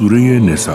सूर्य निसा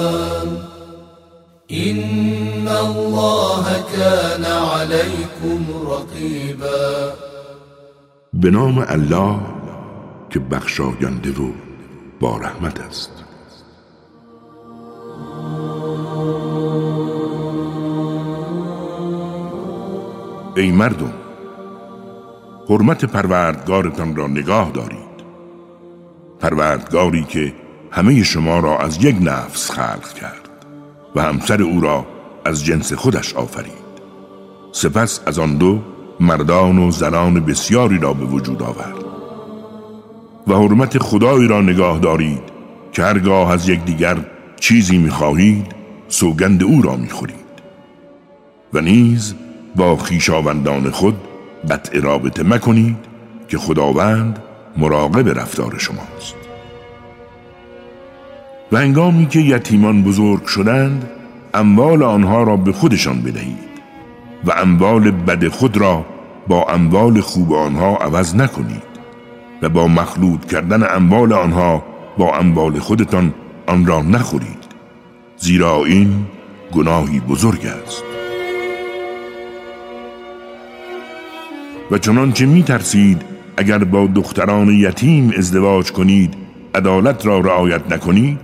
به نام الله که بخشاینده و با رحمت است. ای مردم حرمت پروردگارتان را نگاه دارید. پروردگاری که همه شما را از یک نفس خلق کرد و همسر او را از جنس خودش آفرید. سپس از آن دو مردان و زنان بسیاری را به وجود آورد. و حرمت خدایی را نگاه دارید که هرگاه از یکدیگر چیزی می‌خواهید سوگند او را می‌خورید. و نیز با خیشاوندان خود قطع رابطه مکنید که خداوند مراقب رفتار شماست. و انگامی که یتیمان بزرگ شدند اموال آنها را به خودشان بدهید و اموال بد خود را با اموال خوب آنها عوض نکنید و با مخلوط کردن اموال آنها با اموال خودتان آن را نخورید زیرا این گناهی بزرگ است. و چنانچه می ترسید اگر با دختران یتیم ازدواج کنید عدالت را رعایت نکنید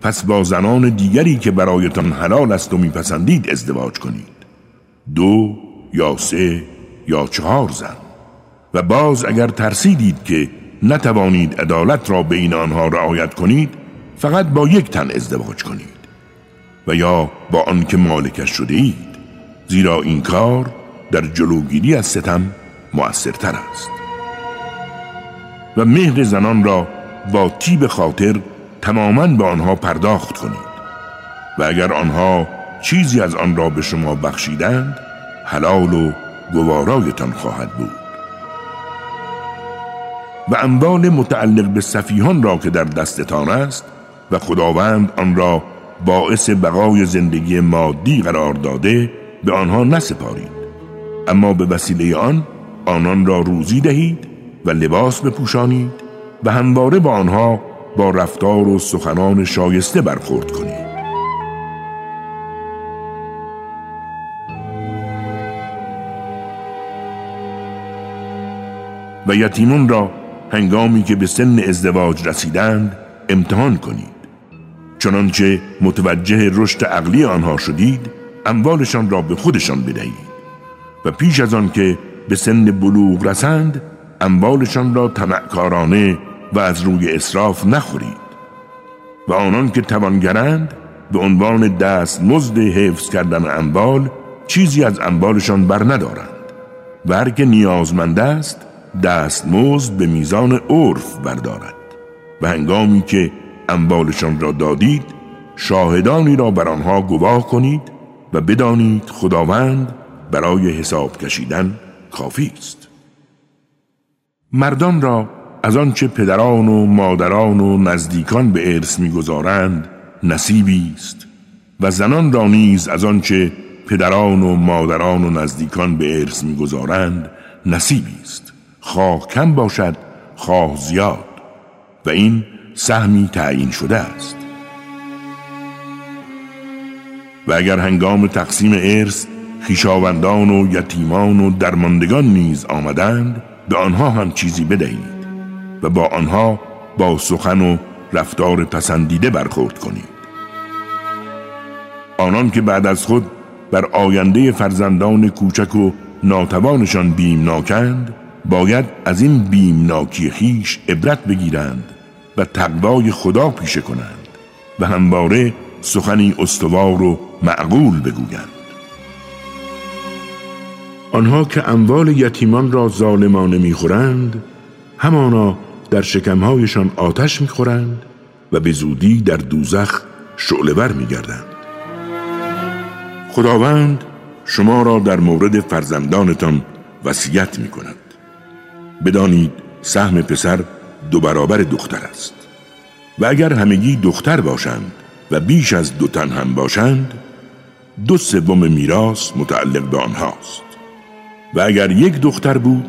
پس با زنان دیگری که برایتان حلال است و میپسندید ازدواج کنید. دو یا سه یا چهار زن. و باز اگر ترسیدید که نتوانید عدالت را بین آنها رعایت کنید فقط با یک تن ازدواج کنید. و یا با آنکه مالکش شده اید. زیرا این کار در جلوگیری از ستم مؤثرتر است. و مهر زنان را با تیب خاطر تماما به آنها پرداخت کنید. و اگر آنها چیزی از آن را به شما بخشیدند حلال و گوارایتان خواهد بود. و اموال متعلق به صفیحان را که در دستتان است و خداوند آن را باعث بقای زندگی مادی قرار داده به آنها نسپارید. اما به وسیله آن آنان را روزی دهید و لباس بپوشانید و همواره با آنها با رفتار و سخنان شایسته برخورد کنید. و یتیمون را هنگامی که به سن ازدواج رسیدند امتحان کنید. چنانچه متوجه رشد عقلی آنها شدید اموالشان را به خودشان بدهید. و پیش از آن که به سن بلوغ رسند اموالشان را تمعکارانه و از روی اصراف نخورید. و آنان که توانگرند به عنوان دست مزد حفظ کردن اموال چیزی از اموالشان بر ندارند و هر که نیازمند است دست مزد به میزان عرف بردارد و هنگامی که اموالشان را دادید شاهدانی را بر آنها گواه کنید و بدانید خداوند برای حساب کشیدن کافی است. مردان را از آنچه پدران و مادران و نزدیکان به ارث می‌گذارند نصیبی است و زنان را نیز از آنچه پدران و مادران و نزدیکان به ارث می‌گذارند نصیبی است. خواه کم باشد خواه زیاد. و این سهمی تعیین شده است. و اگر هنگام تقسیم ارث خیشاوندان و یتیمان و درماندگان نیز آمدند به آنها هم چیزی بدهید و با آنها با سخن و رفتار پسندیده برخورد کنید. آنان که بعد از خود بر آینده فرزندان کوچک و ناتوانشان بیمناکند باید از این بیمناکی خیش عبرت بگیرند و تقوای خدا پیشه کنند و همواره سخنی استوار و معقول بگویند. آنها که اموال یتیمان را ظالمانه می‌خورند همانا در شکمهایشان آتش می‌خورند و به زودی در دوزخ شعلور میگردند. خداوند شما را در مورد فرزندانتان وصیت می کند بدانید سهم پسر دو برابر دختر است. و اگر همگی دختر باشند و بیش از دو تن هم باشند دو سوم میراث متعلق به آنهاست. و اگر یک دختر بود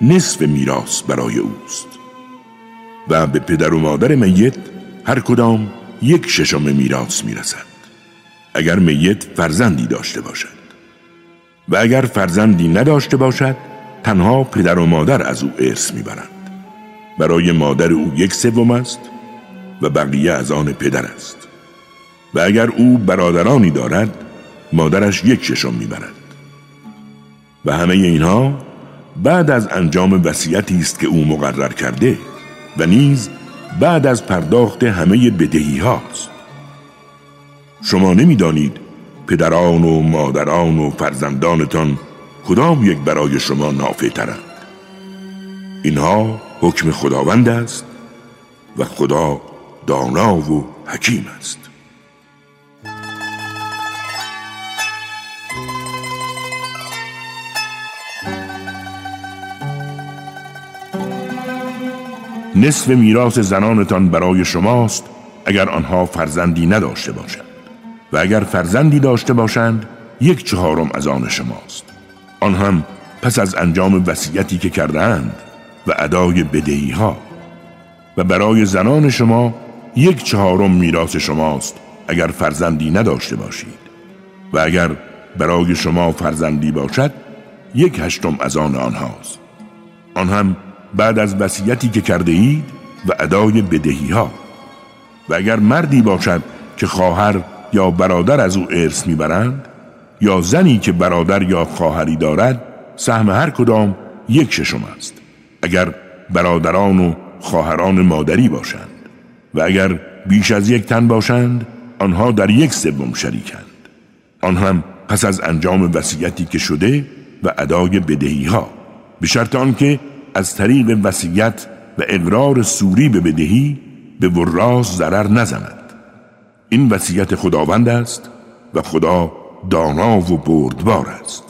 نصف میراث برای اوست. و به پدر و مادر میت هر کدام یک ششم میراث می‌رسد. اگر میت فرزندی داشته باشد. و اگر فرزندی نداشته باشد تنها پدر و مادر از او ارث می‌برند. برای مادر او یک سوم است و بقیه از آن پدر است. و اگر او برادرانی دارد مادرش یک ششم می‌برد. و همه اینها بعد از انجام وصیتی است که او مقرر کرده و نیز بعد از پرداخت همه بدهی هاست. شما نمی‌دانید پدران و مادران و فرزندانتان کدام یک برای شما نافع ترند اینها حکم خداوند است و خدا دانا و حکیم است. نصف میراث زنانتان برای شماست اگر آنها فرزندی نداشته باشند. و اگر فرزندی داشته باشند یک چهارم از آن شماست. آن هم پس از انجام وصیتی که کردهاند و ادای بدهی ها و برای زنان شما یک چهارم میراث شماست اگر فرزندی نداشته باشید. و اگر برای شما فرزندی باشد یک هشتم از آن آنهاست. آن هم بعد از وصیتی که کرده اید و ادای بدهی ها و اگر مردی باشد که خواهر یا برادر از او ارث می‌برند یا زنی که برادر یا خواهری دارد سهم هر کدام یک ششم است. اگر برادران و خواهران مادری باشند و اگر بیش از یک تن باشند آنها در یک سوم شریکند. آن هم پس از انجام وصیتی که شده و ادای بدهی ها به شرط آنکه از طریق وصیت و اقرار سوری به بدهی به وراث ضرر نزند. این وصیت خداوند است و خدا دانا و بردبار است.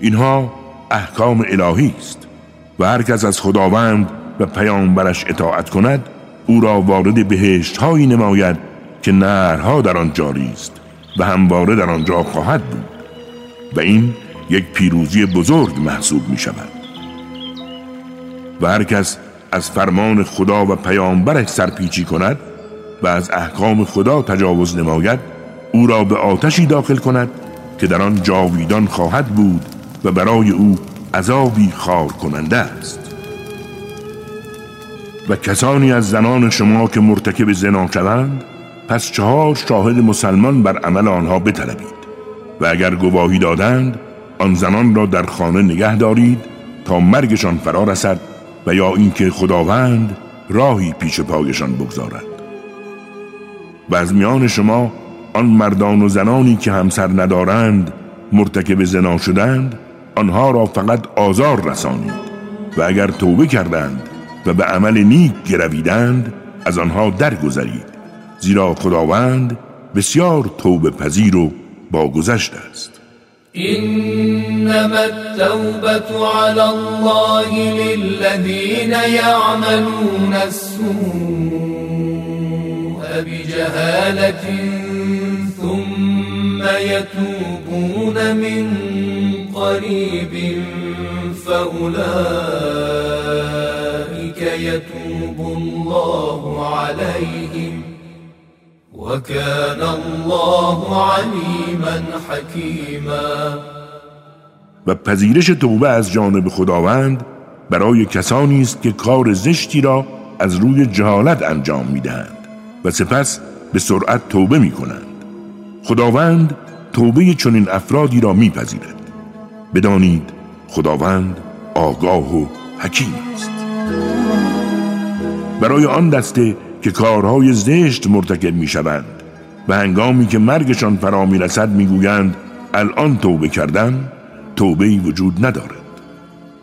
اینها احکام الهی است و هر کس از خداوند و پیامبرش اطاعت کند او را وارد بهشت هایی نماید که نهرها در آن جاری است و همواره در آنجا خواهد بود و این یک پیروزی بزرگ محسوب می شود و هر کس از فرمان خدا و پیامبرش سرپیچی کند و از احکام خدا تجاوز نماید او را به آتشی داخل کند که در آن جاویدان خواهد بود و برای او عذابی خار کننده است. و کسانی از زنان شما که مرتکب زنا شوند پس چهار شاهد مسلمان بر عمل آنها بطلبید و اگر گواهی دادند آن زنان را در خانه نگه دارید تا مرگشان فرا رسد و یا اینکه خداوند راهی پیش پایشان بگذارد. و از میان شما آن مردان و زنانی که همسر ندارند مرتکب زنا شدند آنها را فقط آزار رسانید و اگر توبه کردند و به عمل نیک گرویدند از آنها درگذرید زیرا خداوند بسیار توبه پذیر و باگذشت است. إنما التوبة على الله للذين يعملون السوء. بجهالة ثم يتوبون من قريب فأولئك يتوب الله عليهم وكان الله عليما حكيما. و پذیرش توبه از جانب خداوند برای کسانی است که کار زشتی را از روی جهالت انجام می‌دهند. و سپس به سرعت توبه می کنند. خداوند توبه چنین افرادی را میپذیرد. بدانید خداوند آگاه و حکیم است. برای آن دسته که کارهای زشت مرتکب می‌شوند و هنگامی که مرگشان فرا می‌رسد می‌گویند الان توبه کردن توبه وجود ندارد.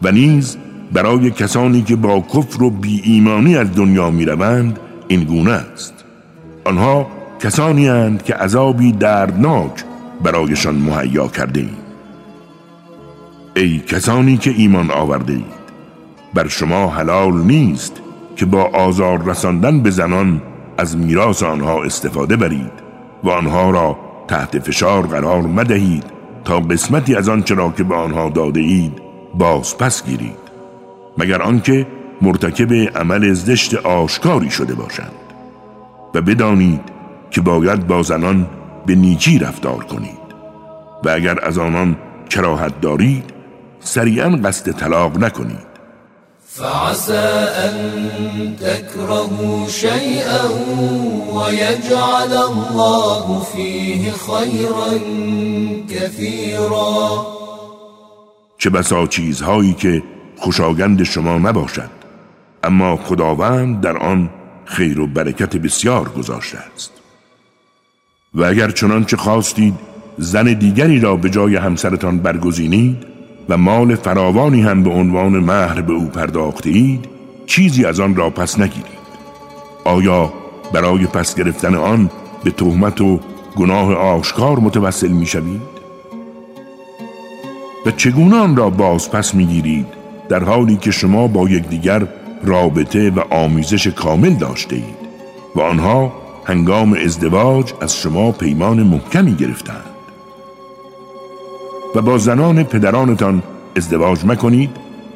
و نیز برای کسانی که با کفر و بی ایمانی از دنیا می‌روند این گونه است. آنها کسانی هستند که عذابی دردناک برایشان مهیا کرده اید ای کسانی که ایمان آورده اید بر شما حلال نیست که با آزار رساندن به زنان از میراث آنها استفاده برید و آنها را تحت فشار قرار مدهید تا قسمتی از آنچه را که به آنها داده اید باز پس گیرید مگر آنکه مرتکب عمل زشت آشکاری شده باشند. و بدانید که باید با زنان به نیکی رفتار کنید و اگر از آنان کراهت دارید سریعا قصد طلاق نکنید. فعسى أن تكرهوا شيئا ويجعل الله فيه خيرا كثيرا. چه بسا چیزهایی که خوشاگند شما نباشد اما خداوند در آن خیر و برکت بسیار گذاشته است و اگر چنانچه خواستید زن دیگری را به جای همسرتان برگزینید و مال فراوانی هم به عنوان مهر به او پرداخته اید چیزی از آن را پس نگیرید آیا برای پس گرفتن آن به تهمت و گناه آشکار متوسل می شوید؟ و چگونه آن را باز پس می گیرید در حالی که شما با یکدیگر رابطه و آمیزش کامل داشته اید و آنها هنگام ازدواج از شما پیمان محکمی گرفتند. و با زنان پدرانتان ازدواج مکنید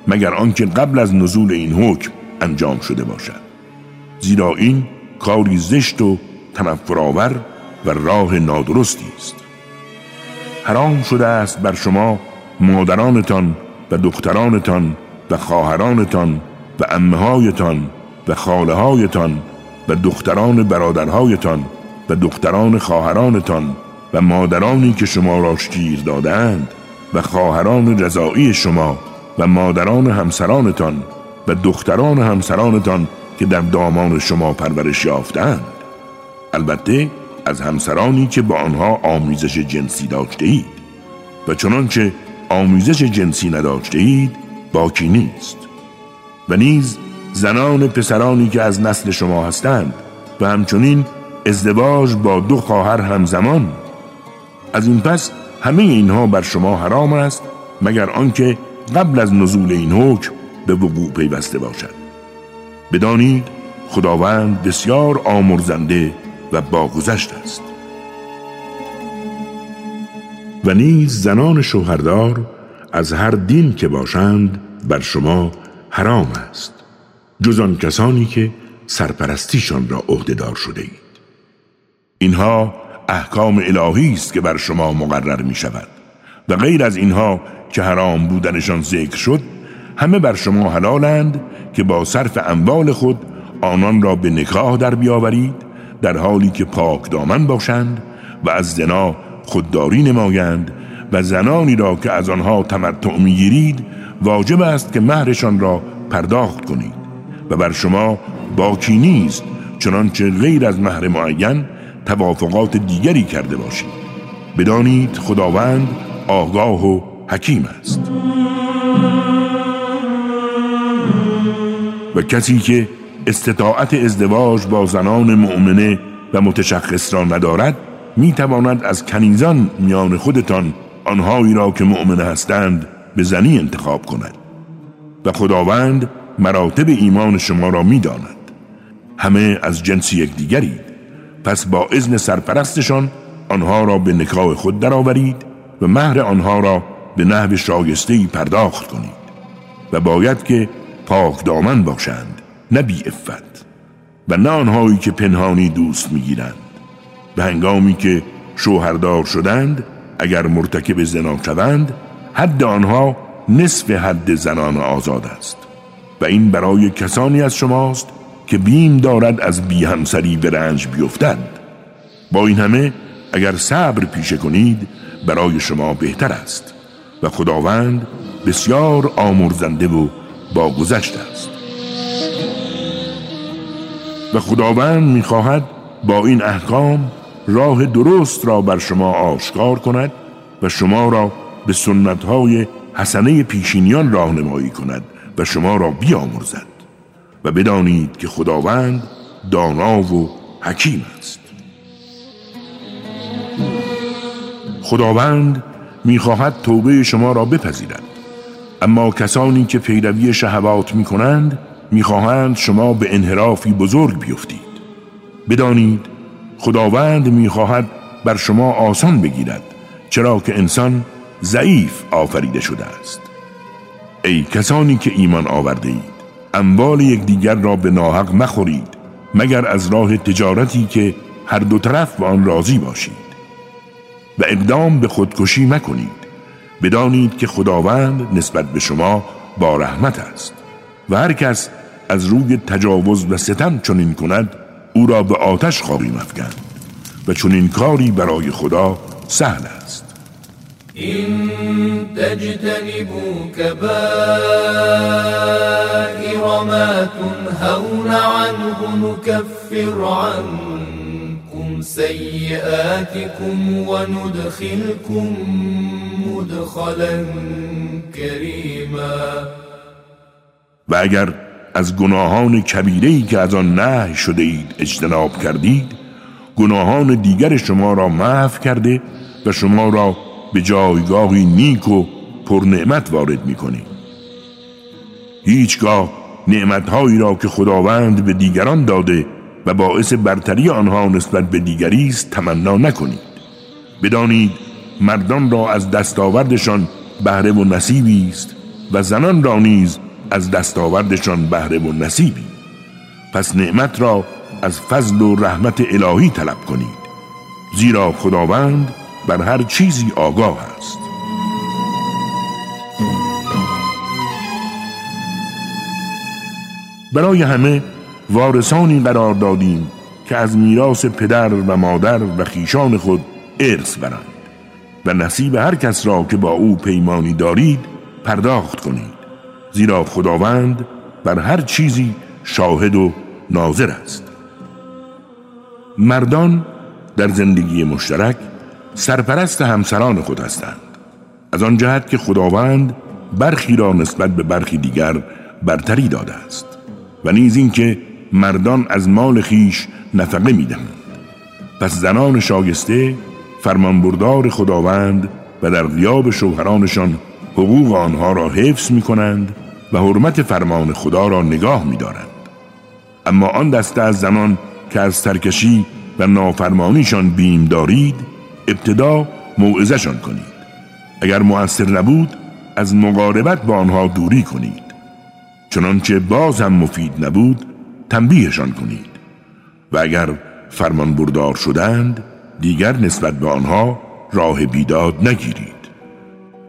مگر آنکه قبل از نزول این حکم انجام شده باشد. زیرا این کاری زشت و تنفرآور و راه نادرستی است. حرام شده است بر شما مادرانتان و دخترانتان و خواهرانتان و امهایتان و خالههایتان و دختران برادرهایتان و دختران خواهرانتان و مادرانی که شما را شیر دادند و خواهران رضایی شما و مادران همسرانتان و دختران همسرانتان که در دامان شما پرورش یافتند البته از همسرانی که با آنها آمیزش جنسی داشته اید و چنانچه آمیزش جنسی نداشته اید باکی نیست. و نیز زنان پسرانی که از نسل شما هستند و همچنین ازدواج با دو خواهر همزمان. از این پس همه اینها بر شما حرام است مگر آنکه قبل از نزول این حکم به وقوع پیوسته باشد. بدانید خداوند بسیار آمرزنده و باگذشت است. و نیز زنان شوهردار از هر دین که باشند بر شما حرام است جز آن کسانی که سرپرستیشان را عهدهدار شده اید اینها احکام الهی است که بر شما مقرر می شود و غیر از اینها که حرام بودنشان ذکر شد همه بر شما حلالند که با صرف اموال خود آنان را به نکاح در بیاورید در حالی که پاک دامن باشند و از زنا خودداری نمایند و زنانی را که از آنها تمتع می‌گیرید واجب است که مهرشان را پرداخت کنید. و بر شما باکی نیست چنانچه غیر از مهر معین توافقات دیگری کرده باشید. بدانید خداوند آگاه و حکیم است. و کسی که استطاعت ازدواج با زنان مؤمنه و متشخص را ندارد می تواند از کنیزان میان خودتان آنهایی را که مؤمنه هستند به زنی انتخاب کند و خداوند مراتب ایمان شما را می داند. همه از جنس یکدیگرید پس با اذن سرپرستشان آنها را به نکاح خود درآورید و مهر آنها را به نحو شایسته پرداخت کنید و باید که پاک دامن باشند نه بی افت و نه آنهایی که پنهانی دوست می‌گیرند به هنگامی که شوهردار شدند اگر مرتکب زنا شوند حد آنها نصف حد زنان آزاد است و این برای کسانی از شماست که بیم دارد از بی همسری به رنج بیفتند. با این همه اگر صبر پیشه کنید برای شما بهتر است و خداوند بسیار آمرزنده و با گذشت است. و خداوند می‌خواهد با این احکام راه درست را بر شما آشکار کند و شما را به سنتهای حسنه پیشینیان راهنمایی کند و شما را بیامرزد و بدانید که خداوند دانا و حکیم است. خداوند می‌خواهد توبه شما را بپذیرد. اما کسانی که پیروی شهوات می‌کنند می‌خواهند شما به انحرافی بزرگ بیفتید. بدانید خداوند می‌خواهد بر شما آسان بگیرد چرا که انسان ضعیف آفریده شده است. ای کسانی که ایمان آورده اید اموال یکدیگر را به ناحق مخورید مگر از راه تجارتی که هر دو طرف به آن راضی باشید. و اقدام به خودکشی مکنید بدانید که خداوند نسبت به شما با رحمت است. و هر کس از روی تجاوز و ستم چنین کند او را به آتش خواهیم افکند. و چنین کاری برای خدا سهل است. این تجتنبوا كبائر ما تنهون عنه نكفر عنكم سيئاتكم وندخلكم مدخلا كريما. و اگر از گناهان کبیرهی که از آن نه شده اید اجتناب کردید گناهان دیگر شما را محو کرده و شما را به جایگاهی نیک و پرنعمت وارد می‌کنید هیچگاه نعمتهایی را که خداوند به دیگران داده و باعث برتری آنها نسبت به دیگری است تمنا نکنید. بدانید مردان را از دستاوردشان بهره و نصیبی است و زنان را نیز از دستاوردشان بهره و نصیبی. پس نعمت را از فضل و رحمت الهی طلب کنید. زیرا خداوند بر هر چیزی آگاه است. برای همه وارثانی قرار دادیم که از میراث پدر و مادر و خیشان خود ارث برند و نصیب هر کس را که با او پیمانی دارید پرداخت کنید. زیرا خداوند بر هر چیزی شاهد و ناظر است. مردان در زندگی مشترک سرپرست همسران خود هستند از آن جهت که خداوند برخی را نسبت به برخی دیگر برتری داده است و نیز اینکه مردان از مال خیش نفقه می‌دهند پس زنان شایسته فرمانبردار خداوند و در غیاب شوهرانشان حقوق آنها را حفظ می کنند و حرمت فرمان خدا را نگاه می دارند. اما آن دسته از زنان که از سرکشی و نافرمانیشان بیم دارید ابتدا موعظهشان کنید. اگر مؤثر نبود از مقاربت با آنها دوری کنید. چنانچه باز هم مفید نبود تنبیهشان کنید. و اگر فرمان بردار شدند دیگر نسبت به آنها راه بیداد نگیرید.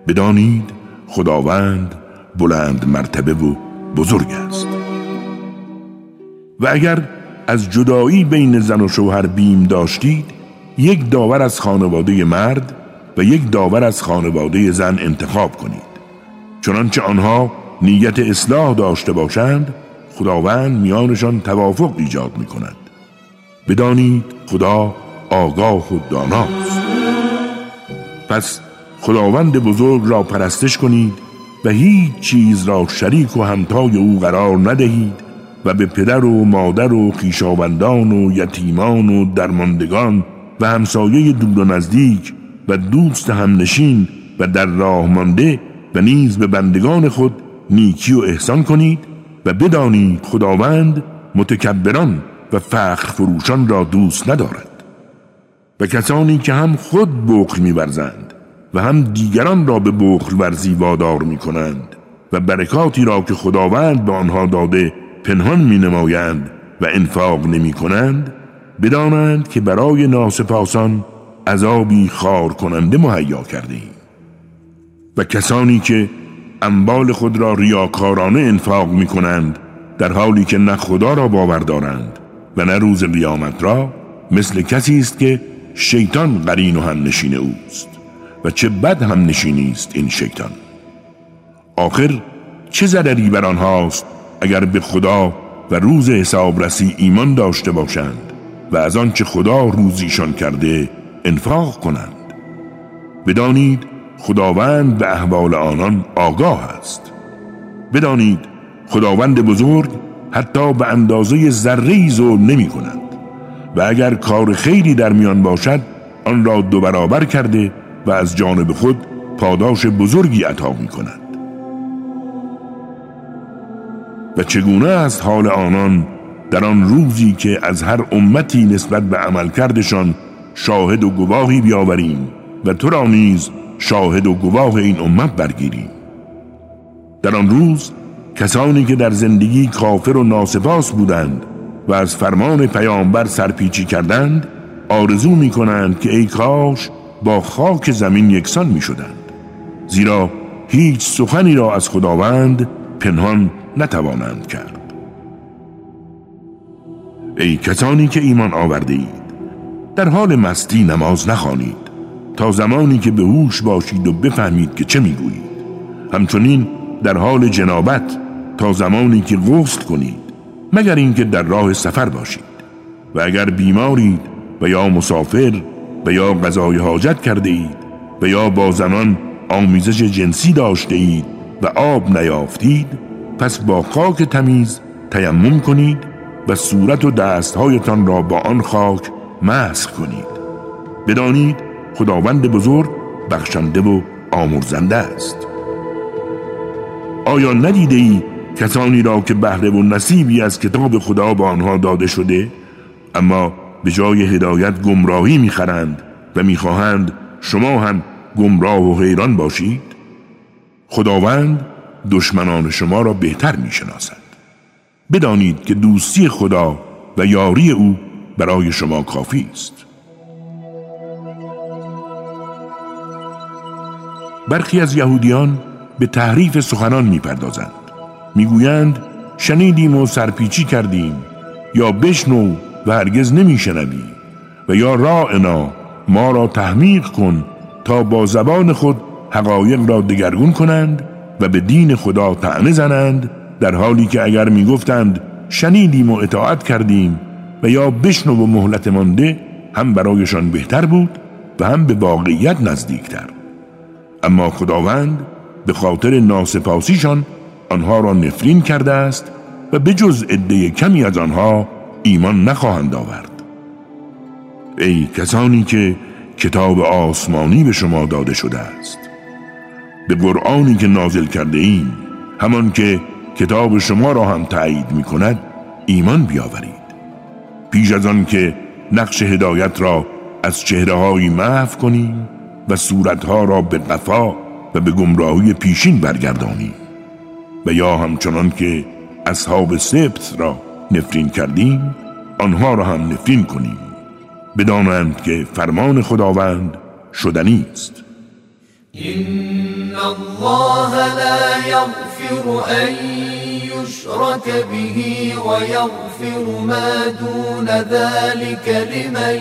بدانید خداوند بلند مرتبه و بزرگ است. و اگر از جدایی بین زن و شوهر بیم داشتید یک داور از خانواده مرد و یک داور از خانواده زن انتخاب کنید. چنانچه آنها نیت اصلاح داشته باشند خداوند میانشان توافق ایجاد می کند بدانید خدا آگاه و داناست. پس خداوند بزرگ را پرستش کنید و هیچ چیز را شریک و همتای او قرار ندهید و به پدر و مادر و خیشاوندان و یتیمان و درماندگان و همسایه دور و نزدیک و دوست همنشین و در راه مانده و نیز به بندگان خود نیکی و احسان کنید و بدانید خداوند متکبران و فخر فروشان را دوست ندارد. و کسانی که هم خود بخل میورزند و هم دیگران را به بخل ورزی وادار می کنند و برکاتی را که خداوند به آنها داده پنهان می نمایند و انفاق نمی کنند بدانند که برای ناسپاسان عذابی خار کننده مهیا کرده ایم و کسانی که انبال خود را ریاکارانه انفاق می کنند در حالی که نه خدا را باور دارند و نه روز قیامت را مثل کسی است که شیطان قرین و هم نشین اوست و چه بد هم نشینی است این شیطان. آخر چه ضرری بر آنهاست اگر به خدا و روز حسابرسی ایمان داشته باشند؟ و از آنچه خدا روزیشان کرده انفاق کنند. بدانید خداوند به احوال آنان آگاه است. بدانید خداوند بزرگ حتی به اندازه ذره ظلم نمی کند. و اگر کار خیری در میان باشد آن را دو برابر کرده و از جانب خود پاداش بزرگی عطا می کند. و چگونه است حال آنان در آن روزی که از هر امتی نسبت به عملکردشان شاهد و گواهی بیاوریم و تو را نیز شاهد و گواه این امت برگیریم. در آن روز کسانی که در زندگی کافر و ناسپاس بودند و از فرمان پیامبر سرپیچی کردند آرزو می کنند که ای کاش با خاک زمین یکسان می شدند زیرا هیچ سخنی را از خداوند پنهان نتوانند کرد. ای کسانی که ایمان آورده اید در حال مستی نماز نخوانید. تا زمانی که به هوش باشید و بفهمید که چه می‌گویید. همچنین در حال جنابت تا زمانی که غسل کنید. مگر اینکه در راه سفر باشید. و اگر بیمارید و یا مسافر و یا غذای حاجت کرده اید و یا با زنان آمیزش جنسی داشته اید و آب نیافتید پس با خاک تمیز تیمم کنید و صورت و دستهایتان را با آن خاک مسخ کنید. بدانید خداوند بزرگ بخشنده و آمرزنده است. آیا ندیده ای کسانی را که بهره و نصیبی از کتاب خدا به آنها داده شده اما به جای هدایت گمراهی می‌خرند و می‌خواهند شما هم گمراه و حیران باشید؟ خداوند دشمنان شما را بهتر می‌شناسد. بدانید که دوستی خدا و یاری او برای شما کافی است. برخی از یهودیان به تحریف سخنان می‌پردازند. می‌گویند شنیدیم و سرپیچی کردیم یا بشنو و هرگز نمیشنوی و یا رائنا ما را تحمیق کن تا با زبان خود حقایق را دگرگون کنند و به دین خدا تعنه زنند در حالی که اگر می‌گفتند شنیدیم و اطاعت کردیم و یا بشنو و مهلت مانده هم برایشان بهتر بود و هم به واقعیت نزدیکتر. اما خداوند به خاطر ناسپاسیشان آنها را نفرین کرده است و به جز عده کمی از آنها ایمان نخواهند آورد. ای کسانی که کتاب آسمانی به شما داده شده است به قرآنی که نازل کرده ایم همان که کتاب شما را هم تایید می کند ایمان بیاورید. پیش از آن که نقش هدایت را از چهره های محو کنیم و صورتها را به قفا و به گمراهی پیشین برگردانیم و یا همچنان که اصحاب سبت را نفرین کردیم آنها را هم نفرین کنیم. بدانند که فرمان خداوند شدنی است. این الله لا یغفر أن یشرک به و یغفر ما دون ذلك لمن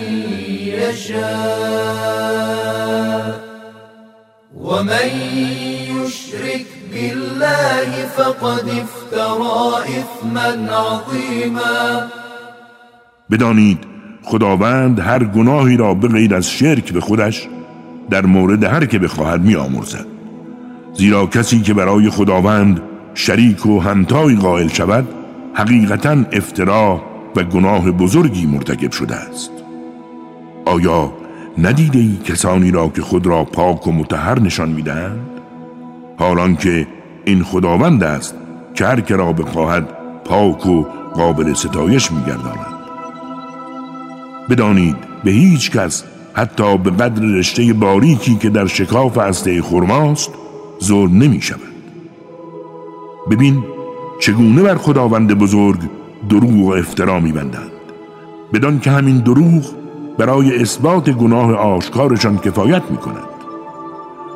و من یشرک بالله فقد افترى إثما عظیما بدانید خداوند هر گناهی را به غیر از شرک به خودش در مورد هر که بخواهد می آمرزد. زیرا کسی که برای خداوند شریک و همتای قائل شود حقیقتا افترا و گناه بزرگی مرتکب شده است. آیا ندیده ای کسانی را که خود را پاک و متحر نشان می‌دهند؟ حالان که این خداوند است که هر که را بخواهد پاک و قابل ستایش میگرداند. بدانید به هیچ کس حتی به قدر رشته باریکی که در شکاف هسته خرماست ظلم نمی شود ببین چگونه بر خداوند بزرگ دروغ و افترا می بندند بدان که همین دروغ برای اثبات گناه آشکارشان کفایت می کند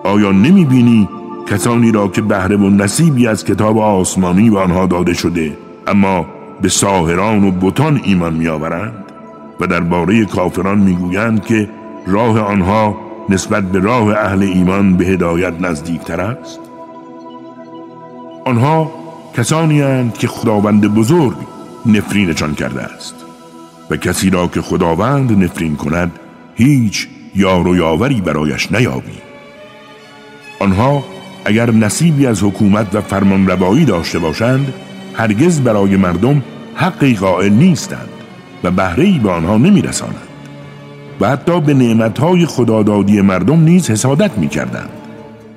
آیا نمی بینی کسانی را که بهره و نصیبی از کتاب آسمانی به آنها داده شده اما به ساهران و بتان ایمان می آورند و درباره کافران می‌گویند که راه آنها نسبت به راه اهل ایمان به هدایت نزدیکتر است؟ آنها کسانی هستند که خداوند بزرگ نفرینشان کرده است و کسی را که خداوند نفرین کند هیچ یار و یاوری برایش نیابی. آنها اگر نصیبی از حکومت و فرمان روایی داشته باشند هرگز برای مردم حقی قائل نیستند و بهرهی به آنها نمیرسانند. و حتی به نعمتهای خدادادی مردم نیز حسادت می‌کردند.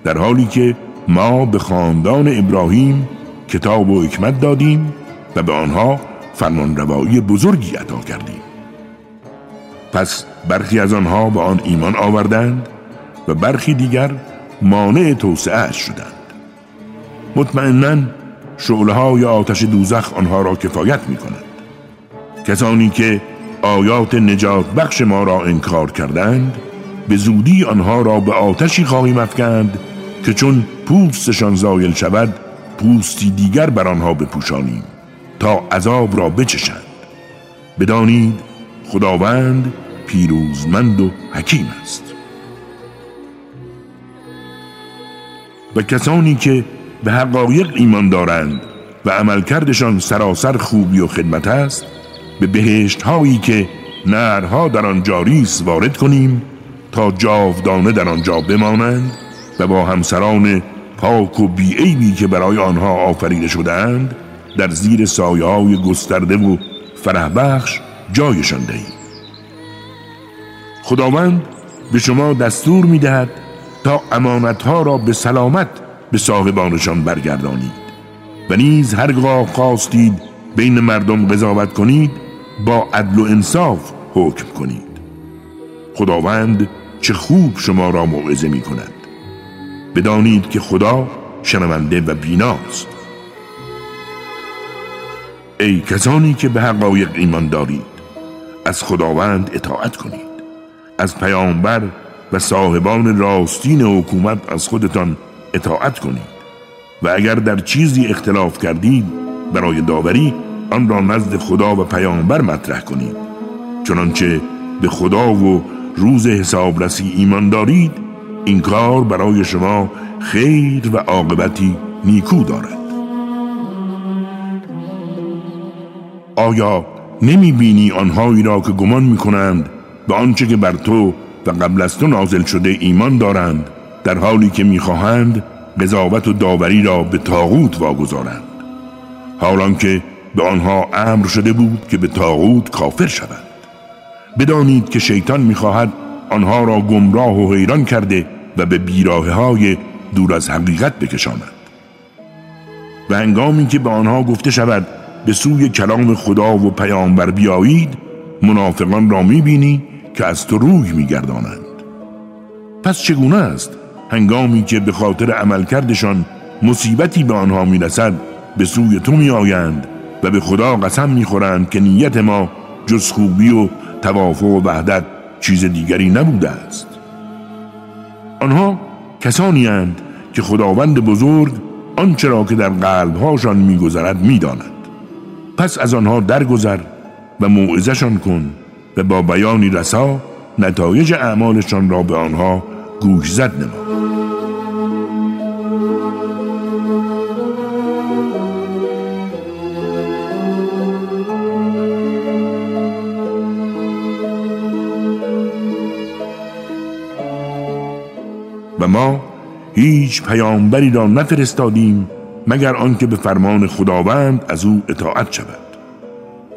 در حالی که ما به خاندان ابراهیم کتاب و حکمت دادیم و به آنها فرمان روایی بزرگی عطا کردیم. پس برخی از آنها به آن ایمان آوردند و برخی دیگر مانع توسعه شدند. مطمئنا شعله های آتش دوزخ آنها را کفایت می کند کسانی که آیات نجات بخش ما را انکار کردند به زودی آنها را به آتشی خواهیم افکند که چون پوستشان زایل شود پوستی دیگر بر آنها بپوشانیم تا عذاب را بچشند. بدانید خداوند پیروزمند و حکیم است. و کسانی که به حقایق ایمان دارند و عملکردشان سراسر خوبی و خدمت است به بهشت هایی که نرها در آن جاری وارد کنیم تا جاودانه در آنجا بمانند و با همسران پاک و بیعیبی که برای آنها آفریده شدند در زیر سایه های گسترده و فرح بخش جایشان دهیم. خداوند به شما دستور می دهد تا امانتها را به سلامت به صاحبانشان برگردانید و نیز هرگاه خواستید بین مردم قضاوت کنید با عدل و انصاف حکم کنید. خداوند چه خوب شما را موعظه می کند بدانید که خدا شنونده و بیناست. ای کسانی که به حقایق ایمان دارید از خداوند اطاعت کنید. از پیامبر و صاحبان راستین حکومت از خودتان اطاعت کنید. و اگر در چیزی اختلاف کردید برای داوری آن را نزد خدا و پیامبر مطرح کنید. چنانچه به خدا و روز حسابرسی ایمان دارید این کار برای شما خیر و عاقبتی نیکو دارد. آیا نمی بینی آنهایی را که گمان می کنند به آنچه که بر تو و قبل از تو نازل شده ایمان دارند در حالی که می‌خواهند قضاوت و داوری را به تاغوت واگذارند؟ حالان که به آنها امر شده بود که به تاغوت کافر شوند. بدانید که شیطان می‌خواهد آنها را گمراه و حیران کرده و به بیراه های دور از حقیقت بکشاند. و هنگامی که به آنها گفته شود به سوی کلام خدا و پیامبر بیایید منافقان را می‌بینی که از تو روی میگردانند. پس چگونه است هنگامی که به خاطر عملکردشان مصیبتی به آنها می‌رسد به سوی تو میآیند؟ و به خدا قسم می‌خورند که نیت ما جز خوبی و توافق و وحدت چیز دیگری نبوده است. آنها کسانی هند که خداوند بزرگ آنچه را که در قلبهاشان میگذرد می‌داند. پس از آنها درگذر و موعظهشان کن و با بیانی رسا نتایج اعمالشان را به آنها گوش زد نما. هیچ پیامبری را نفرستادیم مگر آنکه به فرمان خداوند از او اطاعت شود.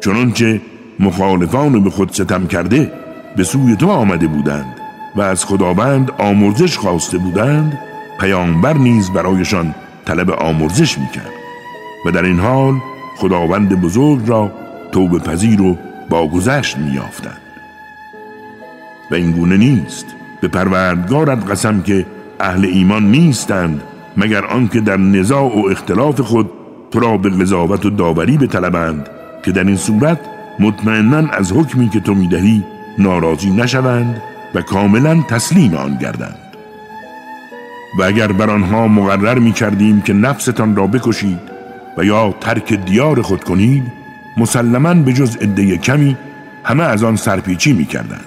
چنانچه مخالفان به خود ستم کرده به سوی تو آمده بودند و از خداوند آمرزش خواسته بودند پیامبر نیز برایشان طلب آمرزش می‌کرد. و در این حال خداوند بزرگ را توبه پذیر و باگذشت میافتند و این گونه نیست. به پروردگارت قسم که اهل ایمان نیستند مگر آنکه در نزاع و اختلاف خود تو را به قضاوت و داوری بطلبند که در این صورت مطمئنا از حکمی که تو می‌دهی ناراضی نشوند و کاملا تسلیم آن گردند. و اگر بر آنها مقرر می کردیم که نفستان را بکشید و یا ترک دیار خود کنید مسلما به جز عده کمی همه از آن سرپیچی می کردند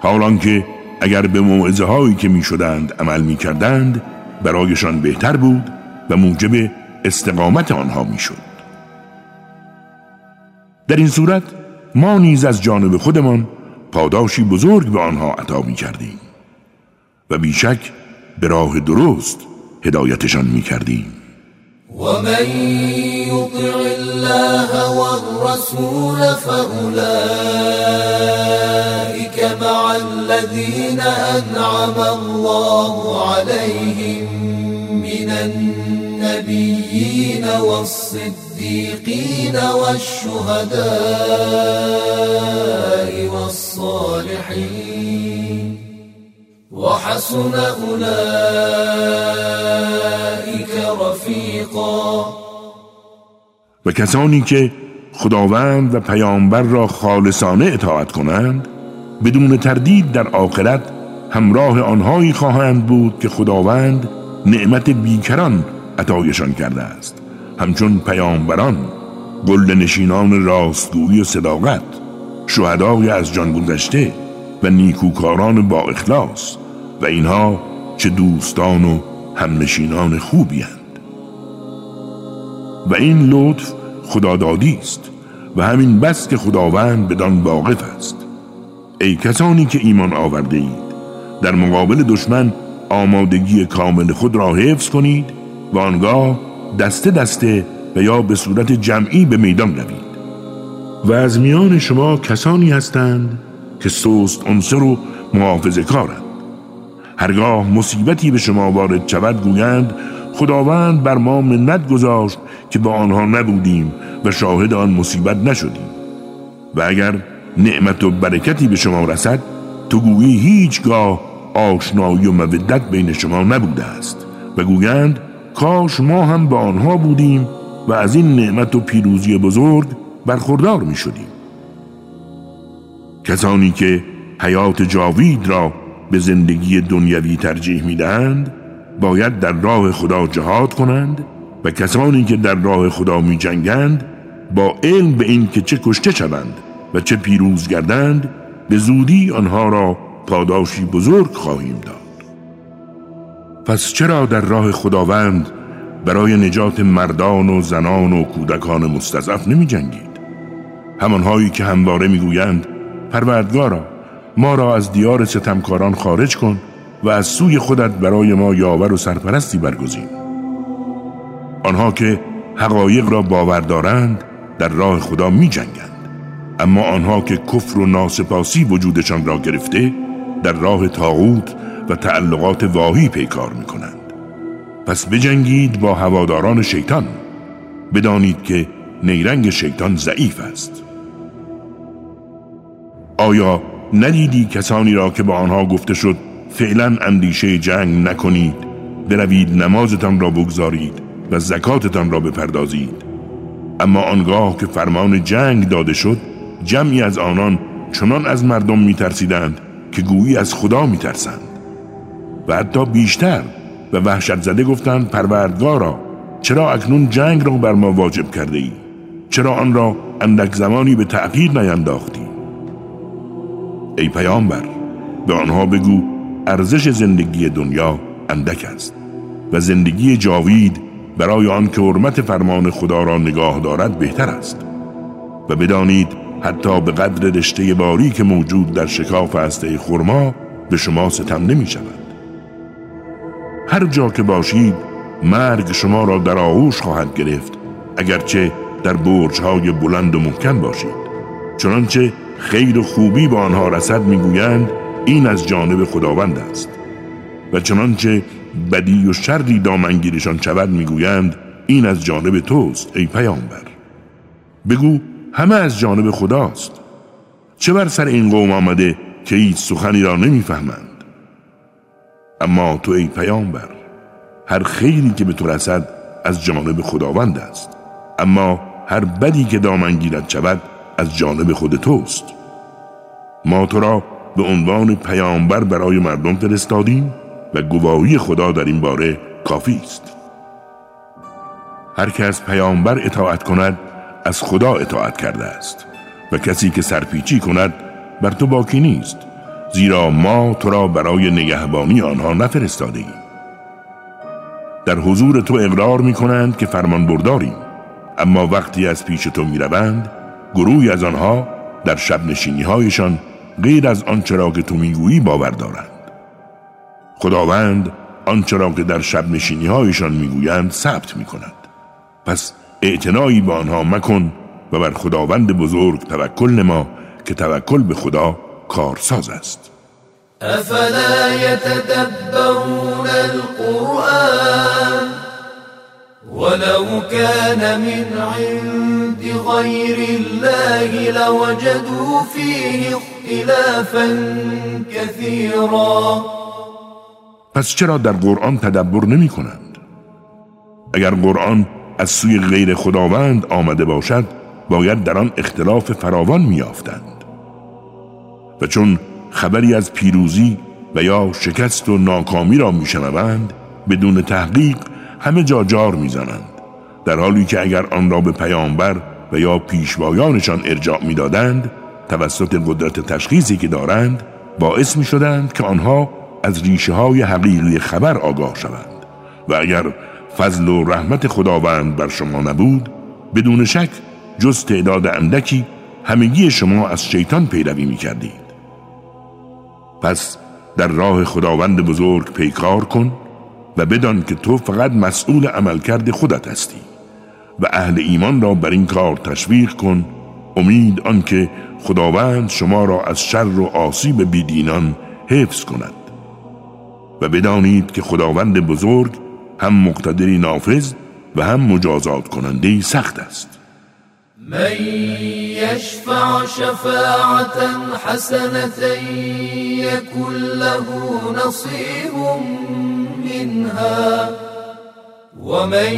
حالان که اگر به موعظه هایی که می شدند عمل می کردند برایشان بهتر بود و موجب استقامت آنها می. در این صورت ما نیز از جانب خودمان پاداشی بزرگ به آنها عطا می کردیم و بیشک به راه درست هدایتشان می کردیم ومن يطع الله والرسول فأولئك مع الذين أنعم الله عليهم من النبيين والصديقين والشهداء والصالحين وحسن أولئك رفیقا و کسانی که خداوند و پیامبر را خالصانه اطاعت کنند بدون تردید در آخرت همراه آنهایی خواهند بود که خداوند نعمت بیکران عطایشان کرده است همچون پیامبران گل نشینان راستگویی و صداقت شهدای از جان گذشته و نیکوکاران با اخلاص و اینها چه دوستان و همنشینان خوبی هند. و این لطف خدادادی است و همین بس که خداوند بدان واقف است ای کسانی که ایمان آورده اید در مقابل دشمن آمادگی کامل خود را حفظ کنید و آنگاه دسته دسته و یا به صورت جمعی به میدان روید. و از میان شما کسانی هستند که سوست عنصر و محافظه کارند. هرگاه مصیبتی به شما وارد شود گویند خداوند بر ما منت گذاشت که با آنها نبودیم و شاهد آن مصیبت نشدیم. و اگر نعمت و برکتی به شما رسد تو گویی هیچگاه آشنایی و مودت بین شما نبوده است. و گویند کاش ما هم با آنها بودیم و از این نعمت و پیروزی بزرگ برخوردار می شدیم کسانی که حیات جاوید را به زندگی دنیوی ترجیح می دهند باید در راه خدا جهاد کنند و کسانی که در راه خدا می جنگند با علم به این که چه کشته شوند و چه پیروز گردند به زودی آنها را پاداشی بزرگ خواهیم داد. پس چرا در راه خداوند برای نجات مردان و زنان و کودکان مستضعف نمی جنگید؟ همانهایی که همواره می‌گویند پروردگارا ما را از دیار ستمکاران خارج کن و از سوی خودت برای ما یاور و سرپرستی برگزین. آنها که حقایق را باور دارند در راه خدا می جنگند. اما آنها که کفر و ناسپاسی وجودشان را گرفته در راه تاغوت و تعلقات واهی پیکار می کنند پس بجنگید با هواداران شیطان. بدانید که نیرنگ شیطان ضعیف است. آیا ندیدی کسانی را که با آنها گفته شد فعلا اندیشه جنگ نکنید بروید نمازتان را بگذارید و زکاتتان را بپردازید؟ اما آنگاه که فرمان جنگ داده شد جمعی از آنان چنان از مردم میترسیدند که گویی از خدا میترسند و حتی بیشتر و وحشت زده گفتند پروردگارا چرا اکنون جنگ را بر ما واجب کرده ای؟ چرا آن را اندک زمانی به تأخیر نینداختی؟ ای پیامبر به آنها بگو ارزش زندگی دنیا اندک است و زندگی جاوید برای آن که حرمت فرمان خدا را نگاه دارد بهتر است و بدانید حتی به قدر رشته که موجود در شکاف هسته خرما به شما ستم نمی شود. هر جا که باشید مرگ شما را در آغوش خواهد گرفت اگرچه در برجهای بلند و محکم باشید. چنانچه خیر و خوبی با آنها رسد می‌گویند این از جانب خداوند است. و چنانچه بدی و شری دامنگیرشان شود می‌گویند این از جانب توست ای پیامبر. بگو همه از جانب خداست. چه بر سر این قوم آمده که هیچ سخنی را نمی‌فهمند؟ اما تو ای پیامبر هر خیری که به تو رسد از جانب خداوند است. اما هر بدی که دامنگیرد شود از جانب خود توست. ما تو را به عنوان پیامبر برای مردم فرستادیم و گواهی خدا در این باره کافی است. هر کس پیامبر اطاعت کند از خدا اطاعت کرده است و کسی که سرپیچی کند بر تو باکی نیست زیرا ما تو را برای نگهبانی آنها نفرستاده ایم در حضور تو اقرار می کنند که فرمان برداریم اما وقتی از پیش تو می روند گروهی از آنها در شب نشینی هایشان غیر از آنچه را که تو می‌گویی باور دارند. خداوند آنچه را که در شب نشینی هایشان می‌گویند ثبت می کند پس اعتنایی به آنها مکن و بر خداوند بزرگ توکل نما که توکل به خدا کارساز است افلا يتدبرون القرآن ولو كان من عند غير الله لوجدوا فيه اختلافا كثيرا پس چرا در قرآن تدبر نمی کنند؟ اگر قرآن از سوی غیر خداوند آمده باشد باید در آن اختلاف فراوان میافتند و چون خبری از پیروزی و یا شکست و ناکامی را میشنوند بدون تحقیق همه جا جار می‌زنند. در حالی که اگر آن را به پیامبر و یا پیشوایانشان ارجاع می‌دادند توسط قدرت تشخیصی که دارند باعث می شدند که آنها از ریشه های حقیقی خبر آگاه شوند. و اگر فضل و رحمت خداوند بر شما نبود بدون شک جز تعداد اندکی همگی شما از شیطان پیروی می کردید پس در راه خداوند بزرگ پیکار کن و بدان که تو فقط مسئول عملکرد خودت هستی و اهل ایمان را بر این کار تشویق کن امید آنکه خداوند شما را از شر و آسیب بیدینان حفظ کند. و بدانید که خداوند بزرگ هم مقتدری نافذ و هم مجازات کننده سخت است. من يشفع شفاعة حسنة يكن له نصيب منها. ومن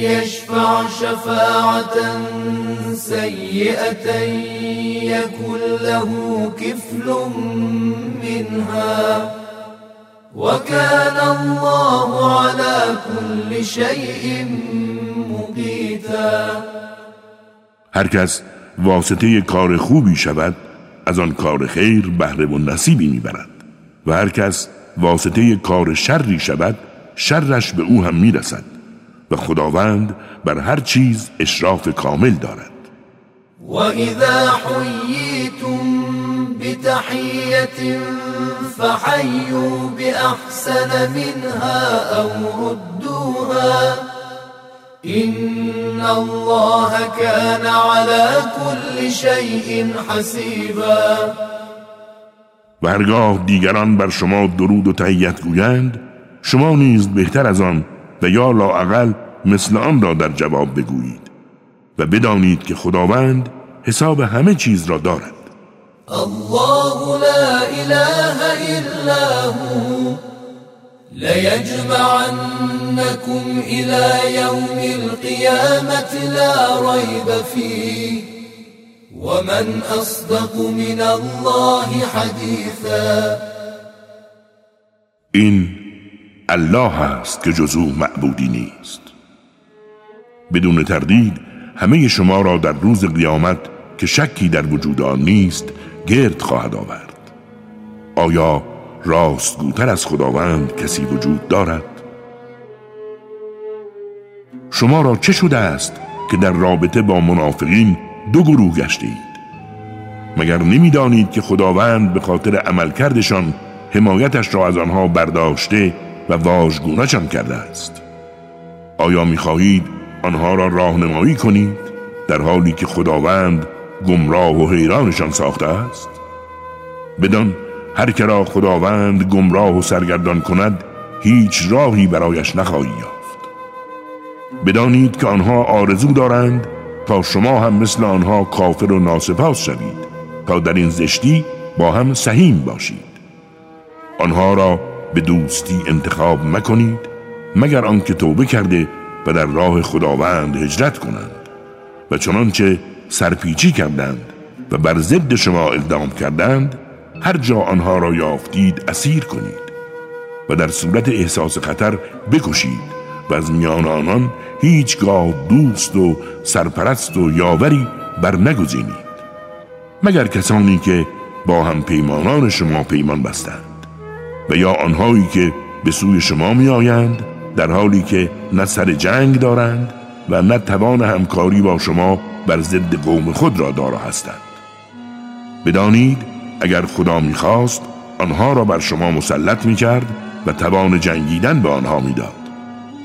يشفع شفاعة سيئة يكن له كفل منها. وكان الله على كل شيء مقيتا. هر کس واسطه کار خوبی شود از آن کار خیر بهره و نصیبی می‌برد. و هر کس واسطه کار شری شود شرش به او هم می‌رسد. و خداوند بر هر چیز اشراف کامل دارد. و اذا حییتم بتحیت فحیوا باحسن منها او ردوها. إن الله كان على كل شيء حسيبا. و هرگاه دیگران بر شما درود و تهیت گویند شما نیز بهتر از آن و یا لااقل مثل آن را در جواب بگویید و بدانید که خداوند حساب همه چیز را دارد. الله لا اله الا هو. ليجمعنكم إلى يوم القيامة لا ريب فيه. ومن أصدق من الله حديثا. این الله است که جزو معبودی نیست. بدون تردید همه شما را در روز قیامت که شکی در وجود آن نیست گرد خواهد آورد. آیا راستگوتر از خداوند کسی وجود دارد؟ شما را چه شده است که در رابطه با منافقین دو گروه گشته اید مگر نمی‌دانید که خداوند به خاطر عملکردشان حمایتش را از آنها برداشته و واژگونهشان کرده است؟ آیا می‌خواهید آنها را راهنمایی کنید در حالی که خداوند گمراه و حیرانشان ساخته است؟ بدان هر را خداوند گمراه و سرگردان کند هیچ راهی برایش نخواهی یافت. بدانید که آنها آرزو دارند تا شما هم مثل آنها کافر و ناسپاس شوید تا در این زشتی با هم سهیم باشید. آنها را به دوستی انتخاب مکنید مگر آنکه توبه کرده و در راه خداوند هجرت کنند. و چنانچه سرپیچی کردند و بر ضد شما اقدام کردند هر جا آنها را یافتید اسیر کنید و در صورت احساس خطر بکشید و از میان آنان هیچگاه دوست و سرپرست و یاوری بر نگزینید مگر کسانی که با هم پیمانان شما پیمان بستند و یا آنهایی که به سوی شما می آیند در حالی که نه سر جنگ دارند و نه توان همکاری با شما بر ضد قوم خود را دارا هستند بدانید اگر خدا می‌خواست آنها را بر شما مسلط می کرد و توان جنگیدن به آنها می‌داد.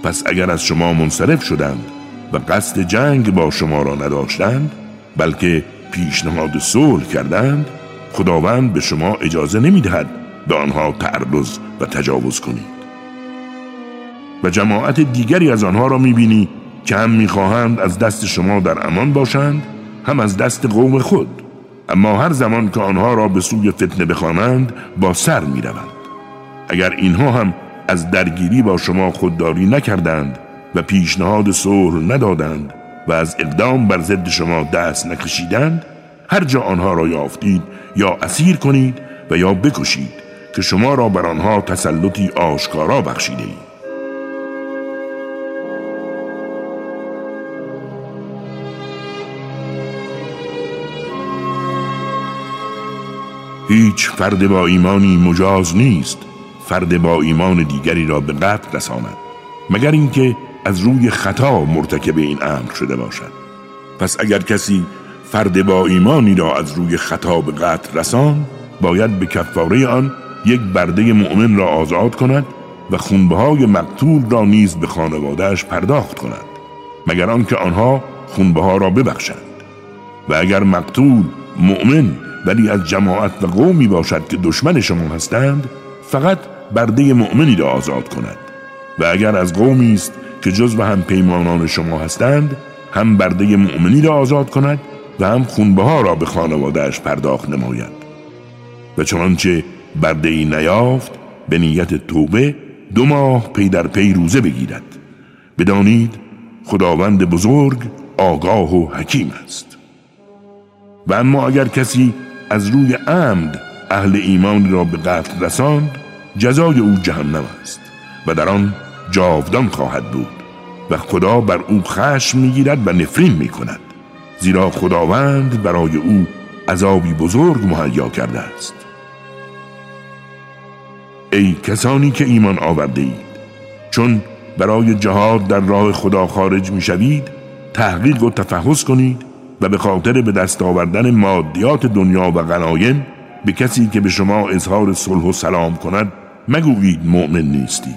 پس اگر از شما منصرف شدند و قصد جنگ با شما را نداشتند بلکه پیشنهاد صلح کردند خداوند به شما اجازه نمی‌دهد به آنها تعرض و تجاوز کنید و جماعت دیگری از آنها را می‌بینی که هم می‌خواهند از دست شما در امان باشند هم از دست قوم خود اما هر زمان که آنها را به سوی فتنه بخوانند با سر می‌روند اگر اینها هم از درگیری با شما خودداری نکردند و پیشنهاد صلح ندادند و از اقدام بر ضد شما دست نکشیدند هر جا آنها را یافتید یا اسیر کنید و یا بکشید که شما را بر آنها تسلطی آشکارا بخشیده. هیچ فرد با ایمانی مجاز نیست. فرد با ایمان دیگری را به قتل رساند. مگر اینکه از روی خطا مرتکب این امر شده باشد. پس اگر کسی فرد با ایمانی را از روی خطا به قتل رسان باید به کفاره آن یک برده مؤمن را آزاد کند و خونبه های مقتول را نیز به خانوادهش پرداخت کند مگر آنکه آنها خونبه را ببخشند. و اگر مقتول مؤمن ولی از جماعت و قومی باشد که دشمن شما هستند فقط برده مؤمنی را آزاد کند. و اگر از قومی است که جزو هم پیمانان شما هستند هم برده مؤمنی را آزاد کند و هم خونبه ها را به خانوادهش پرداخت نماید. و چنانچه برده ای نیافت به نیت توبه دو ماه پی در پی روزه بگیرد. بدانید خداوند بزرگ آگاه و حکیم است. و اما اگر کسی از روی عمد اهل ایمان را به قتل رساند جزای او جهنم است و در آن جاودان خواهد بود و خدا بر او خشم می‌گیرد و نفرین می‌کند زیرا خداوند برای او عذابی بزرگ مهیا کرده است. ای کسانی که ایمان آورده اید چون برای جهاد در راه خدا خارج می‌شوید تحقیق و تفحص کنید و به خاطر به دست آوردن مادیات دنیا و غنایم به کسی که به شما اظهار صلح و سلام کند مگویید مؤمن نیستی.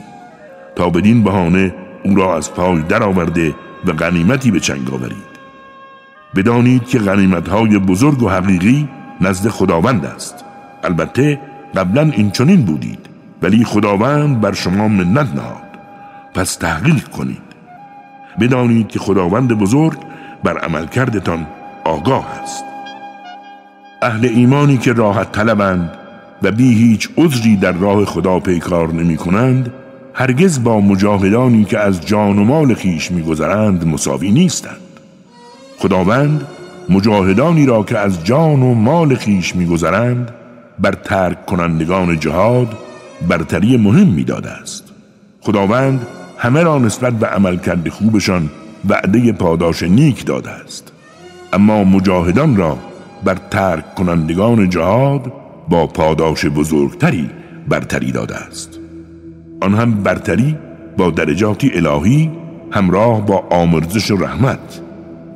تا بدین بهانه او را از پای درآورده و غنیمتی به چنگ آورید. بدانید که غنیمتهای بزرگ و حقیقی نزد خداوند است. البته قبلا این چنین بودید ولی خداوند بر شما منت نهاد. پس تحقیق کنید. بدانید که خداوند بزرگ بر عملکردتان آگاه است. اهل ایمانی که راحت طلبند و بی هیچ عذری در راه خدا پیکار نمی کنند هرگز با مجاهدانی که از جان و مال خیش میگذرند مساوی نیستند. خداوند مجاهدانی را که از جان و مال خیش میگذرند بر ترک کنندگان جهاد برتری مهم می‌داده است. خداوند همه را نسبت به عملکرد خوبشان وعده پاداش نیک داده است. اما مجاهدان را بر ترک کنندگان جهاد با پاداش بزرگتری برتری داده است. آن هم برتری با درجاتی الهی همراه با آمرزش و رحمت.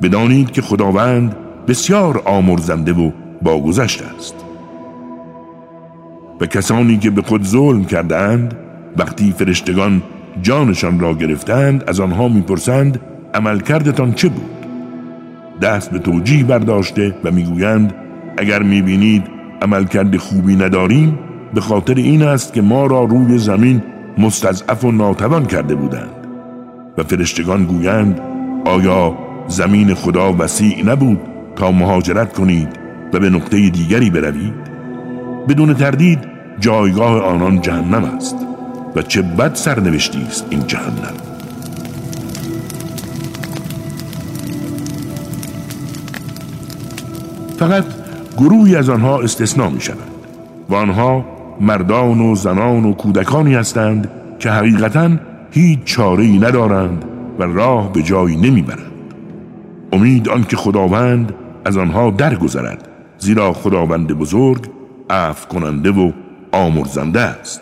بدانید که خداوند بسیار آمرزنده و باگذشت است. و کسانی که به خود ظلم کردند وقتی فرشتگان جانشان را گرفتند از آنها می‌پرسند عملکردتان چه بود؟ دست به توجیه برداشته و می‌گویند اگر می‌بینید عملکرد خوبی نداریم به خاطر این است که ما را روی زمین مستضعف و ناتوان کرده بودند. و فرشتگان گویند آیا زمین خدا وسیع نبود تا مهاجرت کنید و به نقطه دیگری بروید؟ بدون تردید جایگاه آنان جهنم است و چه بد سرنوشتی است این جهنم. فقط گروهی از آنها استثناء می شود و آنها مردان و زنان و کودکانی هستند که حقیقتا هیچ چاره ای ندارند و راه به جایی نمی‌برند. امید آنکه خداوند از آنها درگذرد زیرا خداوند بزرگ عفو کننده و آمرزنده است.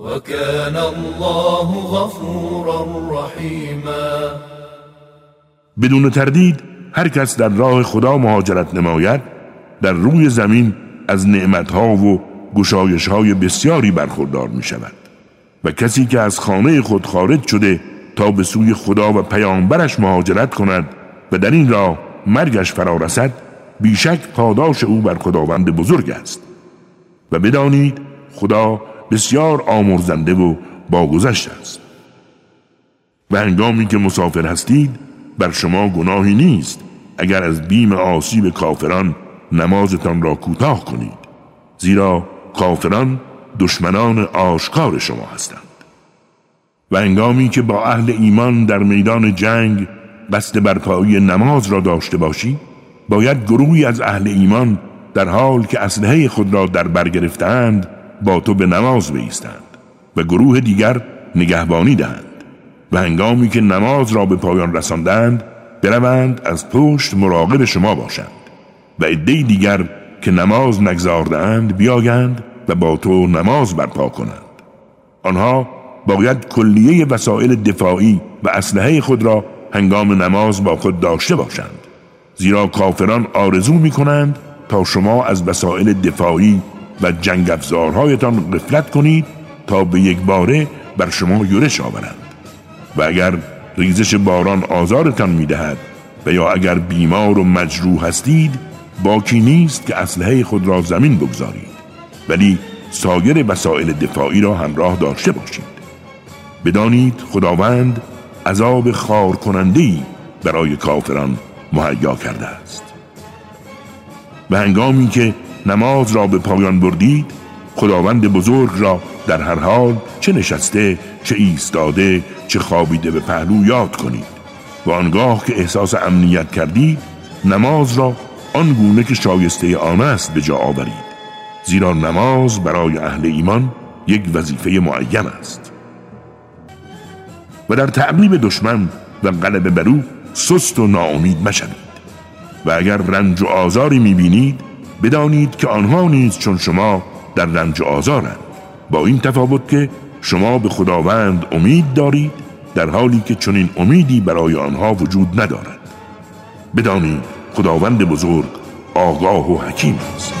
وكان الله غفورا رحیما بدون تردید هر کس در راه خدا مهاجرت نماید. در روی زمین از نعمتها و گشایشهای بسیاری برخوردار می شود و کسی که از خانه خود خارج شده تا به سوی خدا و پیامبرش مهاجرت کند و در این راه مرگش فرا رسد بیشک پاداش او بر خداوند بزرگ است. و بدانید خدا بسیار آمرزنده و باگذشت است. و هنگامی که مسافر هستید بر شما گناهی نیست. اگر از بیم آسیب کافران نمازتان را کوتاه کنید. زیرا کافران دشمنان آشکار شما هستند. و هنگامی که با اهل ایمان در میدان جنگ قصد برپایی نماز را داشته باشی باید گروهی از اهل ایمان در حال که اسلحه خود را در بر گرفتند با تو به نماز بیستند و گروه دیگر نگهبانی دهند و هنگامی که نماز را به پایان رساندند بروند از پشت مراقب شما باشند و عده دیگر که نماز نگذاردند بیایند و با تو نماز برپا کنند. آنها باید کلیه وسایل دفاعی و اسلحه خود را هنگام نماز با خود داشته باشند زیرا کافران آرزو می کنند تا شما از وسایل دفاعی و جنگ افزارهایتان غفلت کنید تا به یک باره بر شما یورش آورند. و اگر ریزش باران آزارتان می‌دهد و یا اگر بیمار و مجروح هستید باکی نیست که اسلحه خود را زمین بگذارید. ولی سایر وسایل دفاعی را همراه داشته باشید. بدانید خداوند عذاب خار کنندهی برای کافران مهیا کرده است. و هنگامی که نماز را به پایان بردید خداوند بزرگ را در هر حال چه نشسته چه ایستاده چه خوابیده به پهلو یاد کنید. و آنگاه که احساس امنیت کردید نماز را آنگونه که شایسته آن است به جا آورید. زیرا نماز برای اهل ایمان یک وظیفه معین است. و در تعقیب دشمن و غلبه بر او سست و ناامید مشوید. و اگر رنج و آزاری می‌بینید بدانید که آنها نیز چون شما در رنج و آزارند. با این تفاوت که شما به خداوند امید دارید در حالی که چنین امیدی برای آنها وجود ندارد. بدانید خداوند بزرگ آگاه و حکیم است.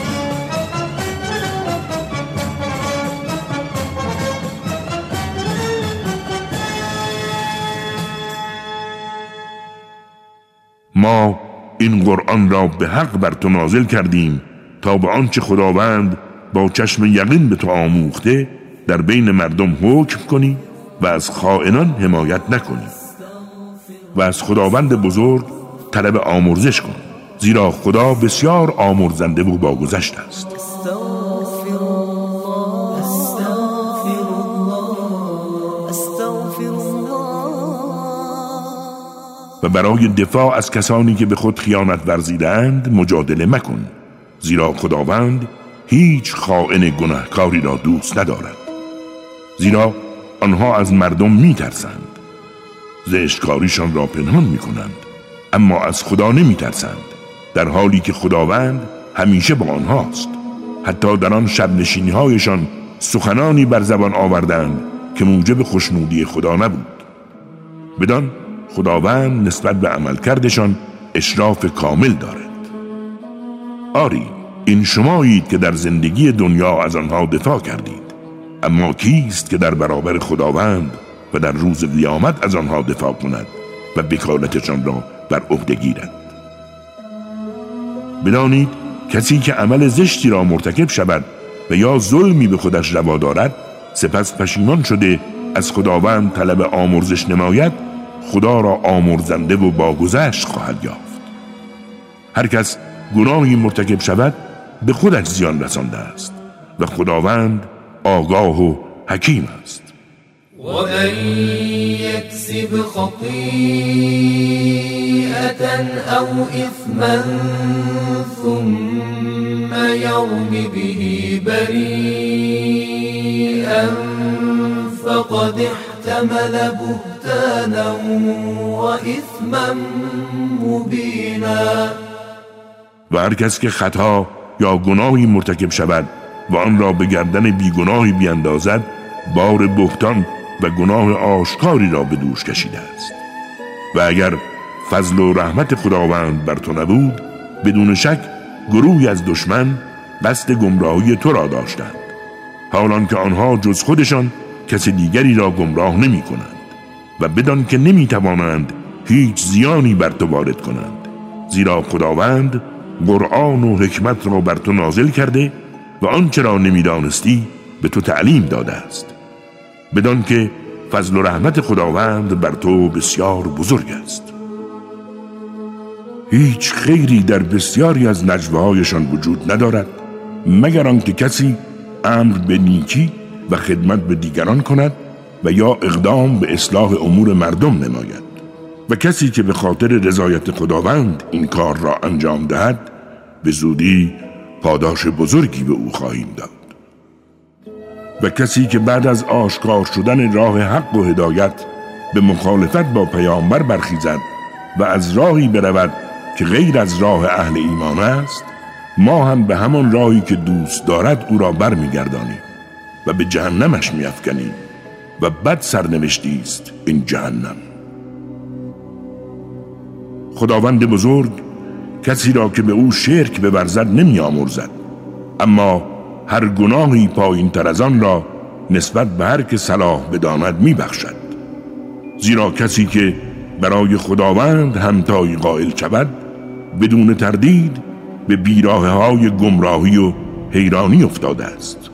ما این قرآن را به حق بر تو نازل کردیم تا به آنچه خداوند با چشم یقین به تو آموخته در بین مردم حکم کنی و از خائنان حمایت نکنی. و از خداوند بزرگ طلب آمرزش کن زیرا خدا بسیار آمرزنده و باگذشت است. و برای دفاع از کسانی که به خود خیانت ورزیدند مجادله مکن. زیرا خداوند هیچ خائن گناهکاری را دوست ندارد. زیرا آنها از مردم میترسند. زشتکاریشان را پنهان می‌کنند اما از خدا نمیترسند. در حالی که خداوند همیشه با آنهاست. حتی در آن شب هایشان سخنانی بر زبان آوردند که موجب خوشنودی خدا نبود. بدان خداوند نسبت به عملکردشان اشراف کامل دارد. آری این شمایید که در زندگی دنیا از آنها دفاع کردید. اما کیست که در برابر خداوند و در روز قیامت از آنها دفاع کند و بکالتشان را بر عهده گیرد؟ بدانید کسی که عمل زشتی را مرتکب شود و یا ظلمی به خودش روا دارد سپس پشیمان شده از خداوند طلب آمرزش نماید خدا را آمرزنده و باگذشت خواهد یافت. هر کس گناهی مرتکب شود به خودش زیان رسانده است و خداوند آگاه و حکیم است. ومن يكسب خطيئة أو إثما ثم يرم به بريئا فقد احتمل بهتانا وإثما مبينا. و هر کس که خطا یا گناهی مرتکب شود و آن را به گردن بیگناهی بیندازد بار بهتان و گناه آشکاری را به دوش کشیده است. و اگر فضل و رحمت خداوند بر تو نبود بدون شک گروهی از دشمن قصد گمراهی تو را داشتند. حالان که آنها جز خودشان کس دیگری را گمراه نمی کنند و بدان که نمی توانند هیچ زیانی بر تو وارد کنند. زیرا خداوند قرآن و حکمت را بر تو نازل کرده و آنچه را نمی‌دانستی به تو تعلیم داده است. بدان که فضل و رحمت خداوند بر تو بسیار بزرگ است. هیچ خیری در بسیاری از نجوههایشان وجود ندارد مگر آنکه کسی امر به نیکی و خدمت به دیگران کند و یا اقدام به اصلاح امور مردم نماید. و کسی که به خاطر رضایت خداوند این کار را انجام دهد به زودی پاداش بزرگی به او خواهیم داد. و کسی که بعد از آشکار شدن راه حق و هدایت به مخالفت با پیامبر برخیزد و از راهی برود که غیر از راه اهل ایمان است ما هم به همان راهی که دوست دارد او را برمیگردانیم و به جهنمش میافکنیم و بد سرنوشتی است این جهنم. خداوند بزرگ کسی را که به او شرک بورزد نمی آمرزد. اما هر گناهی پایین تر از آن را نسبت به هر که صلاح بداند می بخشد. زیرا کسی که برای خداوند همتایی قائل شود بدون تردید به بیراه های گمراهی و حیرانی افتاده است.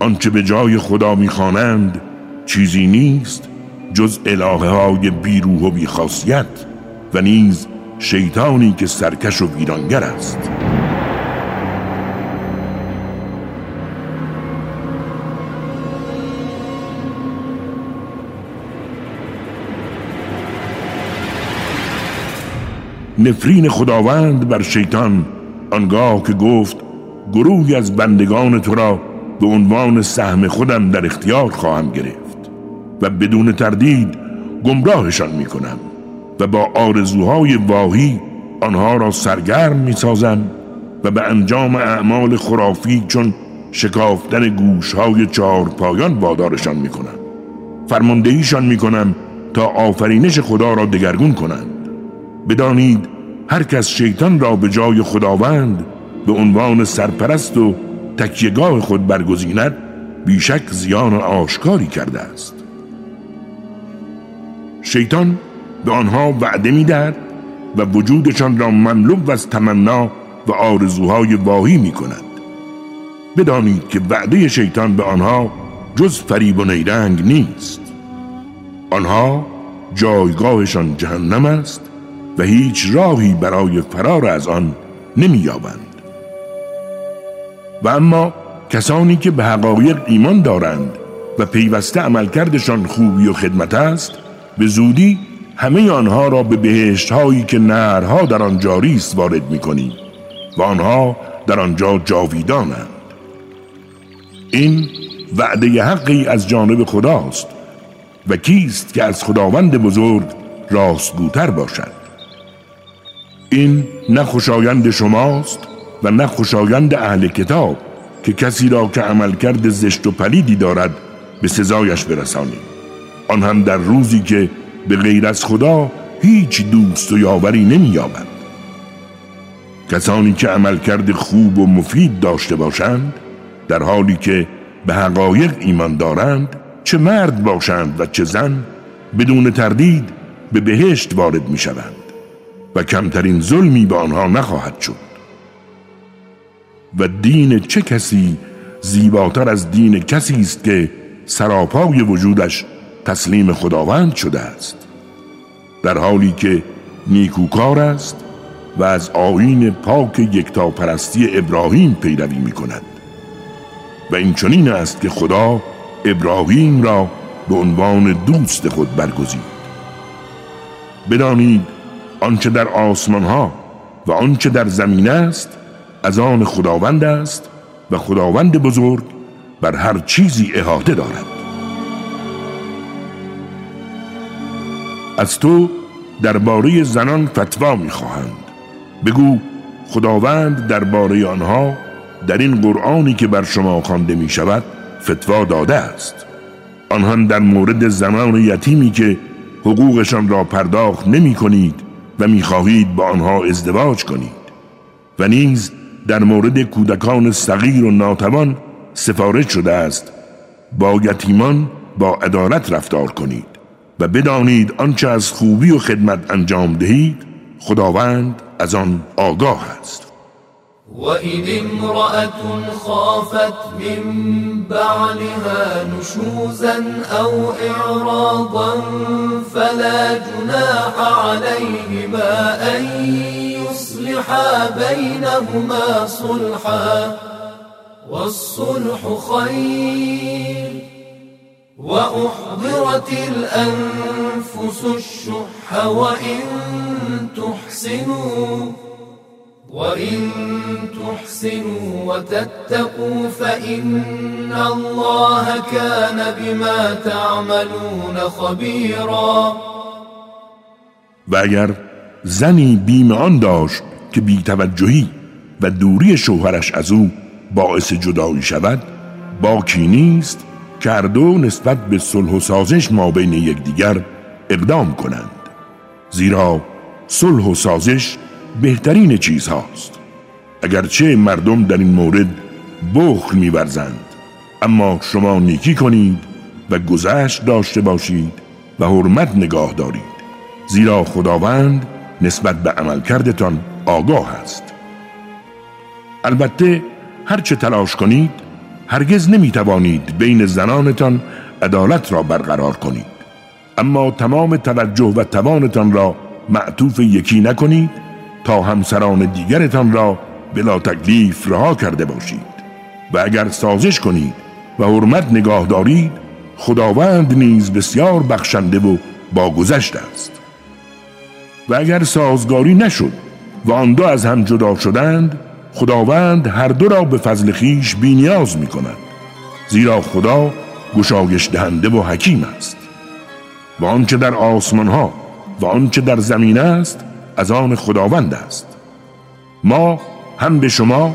آنچه به جای خدا می‌خوانند چیزی نیست جز الهه های بیروح و بیخاصیت. و نیز شیطانی که سرکش و ویرانگر است. نفرین خداوند بر شیطان آنگاه که گفت گروهی از بندگان تو را به عنوان سهم خودم در اختیار خواهم گرفت و بدون تردید گمراهشان می کنم و با آرزوهای واهی آنها را سرگرم می سازم و به انجام اعمال خرافی چون شکافتن گوشهای چهار پایان وادارشان می کنم فرماندهیشان می کنم تا آفرینش خدا را دگرگون کنند. بدانید هر کس شیطان را به جای خداوند به عنوان سرپرست و تکیهگاه خود برگزیند بیشک زیان آشکاری کرده است. شیطان به آنها وعده می‌دهد و وجودشان را مملو از تمنا و آرزوهای واهی می کند بدانید که وعده شیطان به آنها جز فریب و نیرنگ نیست. آنها جایگاهشان جهنم است و هیچ راهی برای فرار از آن نمییابند. و اما کسانی که به حقایق ایمان دارند و پیوسته عملکردشان خوبی و خدمت است به زودی همه آنها را به بهشت هایی که نهرها در آن جاری است وارد می و آنها در آنجا جاویدانند. این وعده حقی از جانب خداست و کیست که از خداوند بزرگ راستگوتر باشد. این نه خوشایند شماست و نه خوشایند اهل کتاب که کسی را که عملکرد زشت و پلیدی دارد به سزایش برسانیم. آن هم در روزی که به غیر از خدا هیچ دوست و یاوری نمییابد. کسانی که عملکرد خوب و مفید داشته باشند در حالی که به حقایق ایمان دارند چه مرد باشند و چه زن بدون تردید به بهشت وارد می شوند و کمترین ظلمی به آنها نخواهد شد. و دین چه کسی زیباتر از دین کسی است که سراپای وجودش تسلیم خداوند شده است. در حالی که نیکوکار است و از آین پاک یکتاپرستی ابراهیم پیروی می کند و این چنین است که خدا ابراهیم را به عنوان دوست خود برگزید. بدانید آنچه در آسمان ها و آنچه در زمین است از آن خداوند است و خداوند بزرگ بر هر چیزی احاطه دارد. از تو درباره زنان فتوا می‌خواهند. بگو خداوند درباره آنها در این قرآنی که بر شما خوانده می شود فتوا داده است. آنها در مورد زنان یتیمی که حقوقشان را پرداخت نمی کنید و می خواهید با آنها ازدواج کنید. و نیز در مورد کودکان صغیر و ناتوان سفارش شده است. با یتیمان با عدالت رفتار کنید. و بدانید آنچه از خوبی و خدمت انجام دهید خداوند از آن آگاه است. وإذ امرأة خافت من بعلها نشوزا أو إعراضا فلا جناح عليهما أن يصلحا بينهما صلحا والصلح خير وأحضرت الأنفس الشح وإن تحسنوا وإن تحسنوا وتتقوا فإن الله كان بما تعملون خبيرا. و اگر زنی بیم آن داشت که بیتوجهی و دوری شوهرش از او باعث جدایی شود باکی نیست که هر دو نسبت به صلح و سازش ما بین یکدیگر اقدام کنند. زیرا صلح و سازش بهترین چیز هاست اگرچه مردم در این مورد بخل میورزند. اما شما نیکی کنید و گذشت داشته باشید و حرمت نگاه دارید. زیرا خداوند نسبت به عملکردتان آگاه است. البته هرچه تلاش کنید هرگز نمی توانید بین زنانتان عدالت را برقرار کنید. اما تمام توجه و توانتان را معطوف یکی نکنید تا همسران دیگرتان را بلا تکلیف رها کرده باشید. و اگر سازش کنید و حرمت نگاه دارید خداوند نیز بسیار بخشنده و باگذشت است. و اگر سازگاری نشد و آن دو از هم جدا شدند خداوند هر دو را به فضل خیش بینیاز می کند زیرا خدا گشایش دهنده و حکیم است. و آنچه در آسمان ها و آنچه در زمین است از آن خداوند است. ما هم به شما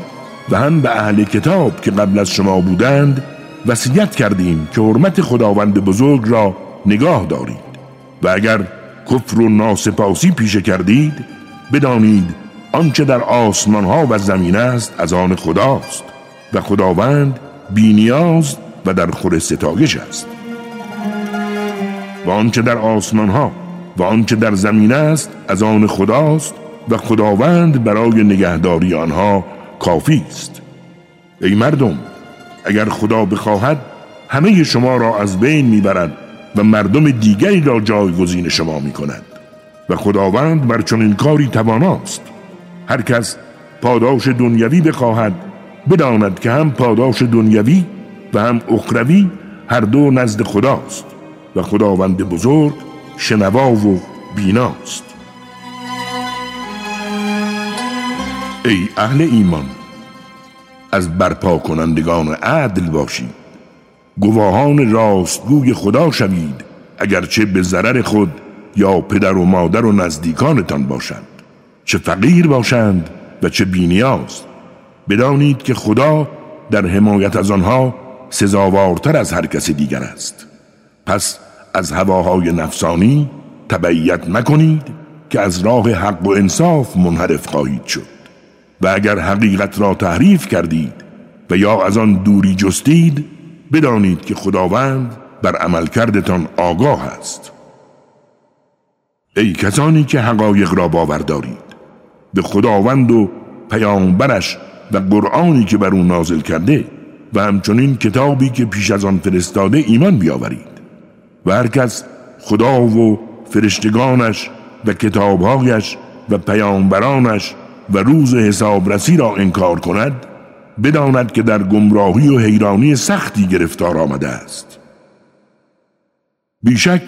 و هم به اهل کتاب که قبل از شما بودند وصیت کردیم که حرمت خداوند بزرگ را نگاه دارید. و اگر کفر و ناسپاسی پیشه کردید بدانید آنچه در آسمان ها و زمین است از آن خداست و خداوند بینیاز و در خور ستایش است. و آنچه در آسمان ها و آنچه در زمین است از آن خداست و خداوند برای نگهداری آنها کافی است. ای مردم اگر خدا بخواهد همه شما را از بین می‌برد و مردم دیگری را جایگزین شما می‌کند و خداوند بر چنین کاری تواناست. هر کس پاداش دنیوی بخواهد بداند که هم پاداش دنیوی و هم اخروی هر دو نزد خداست و خداوند بزرگ شنوا و بیناست. ای اهل ایمان از برپا کنندگان عدل باشید. گواهان راستگوی خدا شوید اگرچه به ضرر خود یا پدر و مادر و نزدیکانتان باشند چه فقیر باشند و چه بینیاز بدانید که خدا در حمایت از آنها سزاوارتر از هر کس دیگر است. پس از هواهای نفسانی تبعیت مکنید که از راه حق و انصاف منحرف خواهید شد. و اگر حقیقت را تحریف کردید و یا از آن دوری جستید بدانید که خداوند بر عمل کردتان آگاه است. ای کسانی که حقایق را باور دارید به خداوند و پیامبرش و قرآنی که بر او نازل کرده و همچنین کتابی که پیش از آن فرستاده ایمان بیاورید. و هر کس خدا و فرشتگانش و کتابهایش و پیامبرانش و روز حسابرسی را انکار کند بداند که در گمراهی و حیرانی سختی گرفتار آمده است. بیشک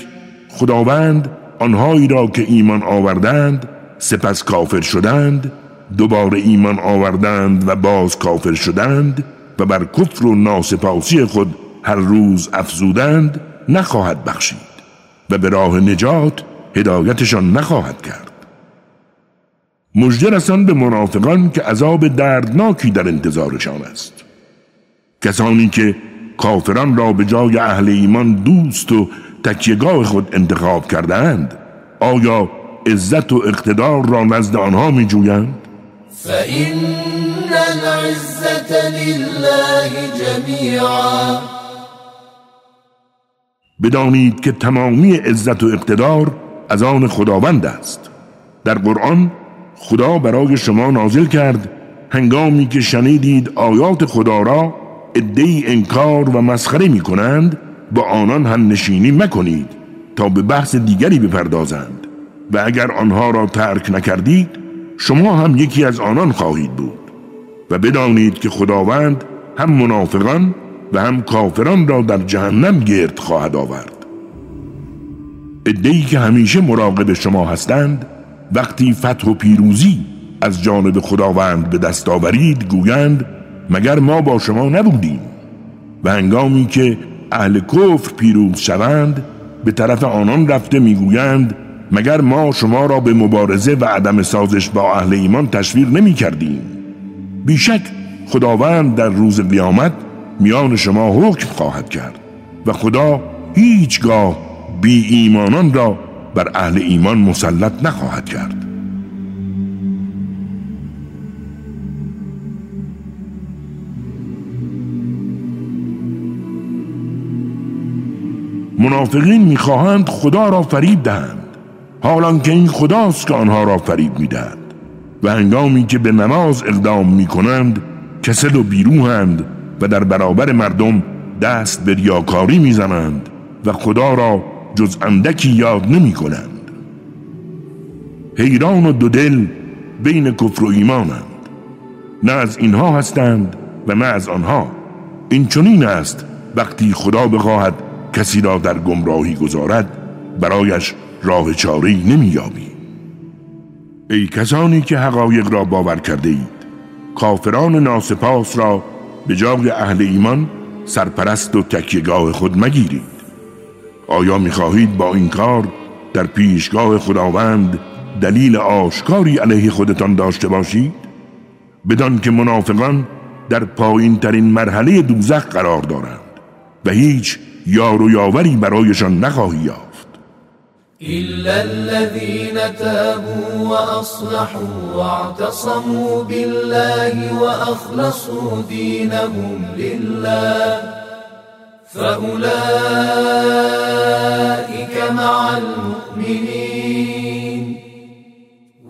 خداوند آنهایی را که ایمان آوردند سپس کافر شدند دوباره ایمان آوردند و باز کافر شدند و بر کفر و ناسپاسی خود هر روز افزودند نخواهد بخشید و به راه نجات هدایتشان نخواهد کرد. مژده به منافقان که عذاب دردناکی در انتظارشان است. کسانی که کافران را به جای اهل ایمان دوست و تکیهگاه خود انتخاب کردند آیا عزت و اقتدار را نزد آنها می جویند؟ فإن العزت لله جمیعا بدانید که تمامی عزت و اقتدار از آن خداوند است. در قرآن خدا برای شما نازل کرد هنگامی که شنیدید آیات خدا را ادهی انکار و مسخره می کنند با آنان هم نشینی مکنید تا به بحث دیگری بپردازند. و اگر آنها را ترک نکردید شما هم یکی از آنان خواهید بود و بدانید که خداوند هم منافقان و هم کافران را در جهنم گرد خواهد آورد. ادهی که همیشه مراقب شما هستند وقتی فتح و پیروزی از جانب خداوند به دست آورید گویند مگر ما با شما نبودیم؟ و هنگامی که اهل کفر پیروز شوند به طرف آنان رفته می‌گویند مگر ما شما را به مبارزه و عدم سازش با اهل ایمان تشویق نمی کردیم؟ بیشک خداوند در روز قیامت میان شما حکم خواهد کرد و خدا هیچگاه بی ایمانان را بر اهل ایمان مسلط نخواهد کرد. منافقین می‌خواهند خدا را فریب دهند. حالان که این خداست که آنها را فریب می‌دهد. و هنگامی که به نماز اقدام می‌کنند کسل و بیروهند و در برابر مردم دست به ریاکاری می‌زنند و خدا را جز اندکی یاد نمی کنند حیران و دودل بین کفر و ایمانند. نه از اینها هستند و نه از آنها. این چنین است وقتی خدا بخواهد کسی را در گمراهی گذارد برایش راه چاری نمییابی. ای کسانی که حقایق را باور کرده اید کافران ناسپاس را به جای اهل ایمان سرپرست و تکیگاه خود مگیرید. آیا می‌خواهید با این کار در پیشگاه خداوند دلیل آشکاری علیه خودتان داشته باشید؟ بدان که منافقان در پایین ترین مرحله دوزخ قرار دارند و هیچ یار و یاوری برایشان نخواهی یافت. إلا الذين تابوا وأصلحوا واعتصموا بالله وأخلصوا دينهم لله فأولئك مع المؤمنين.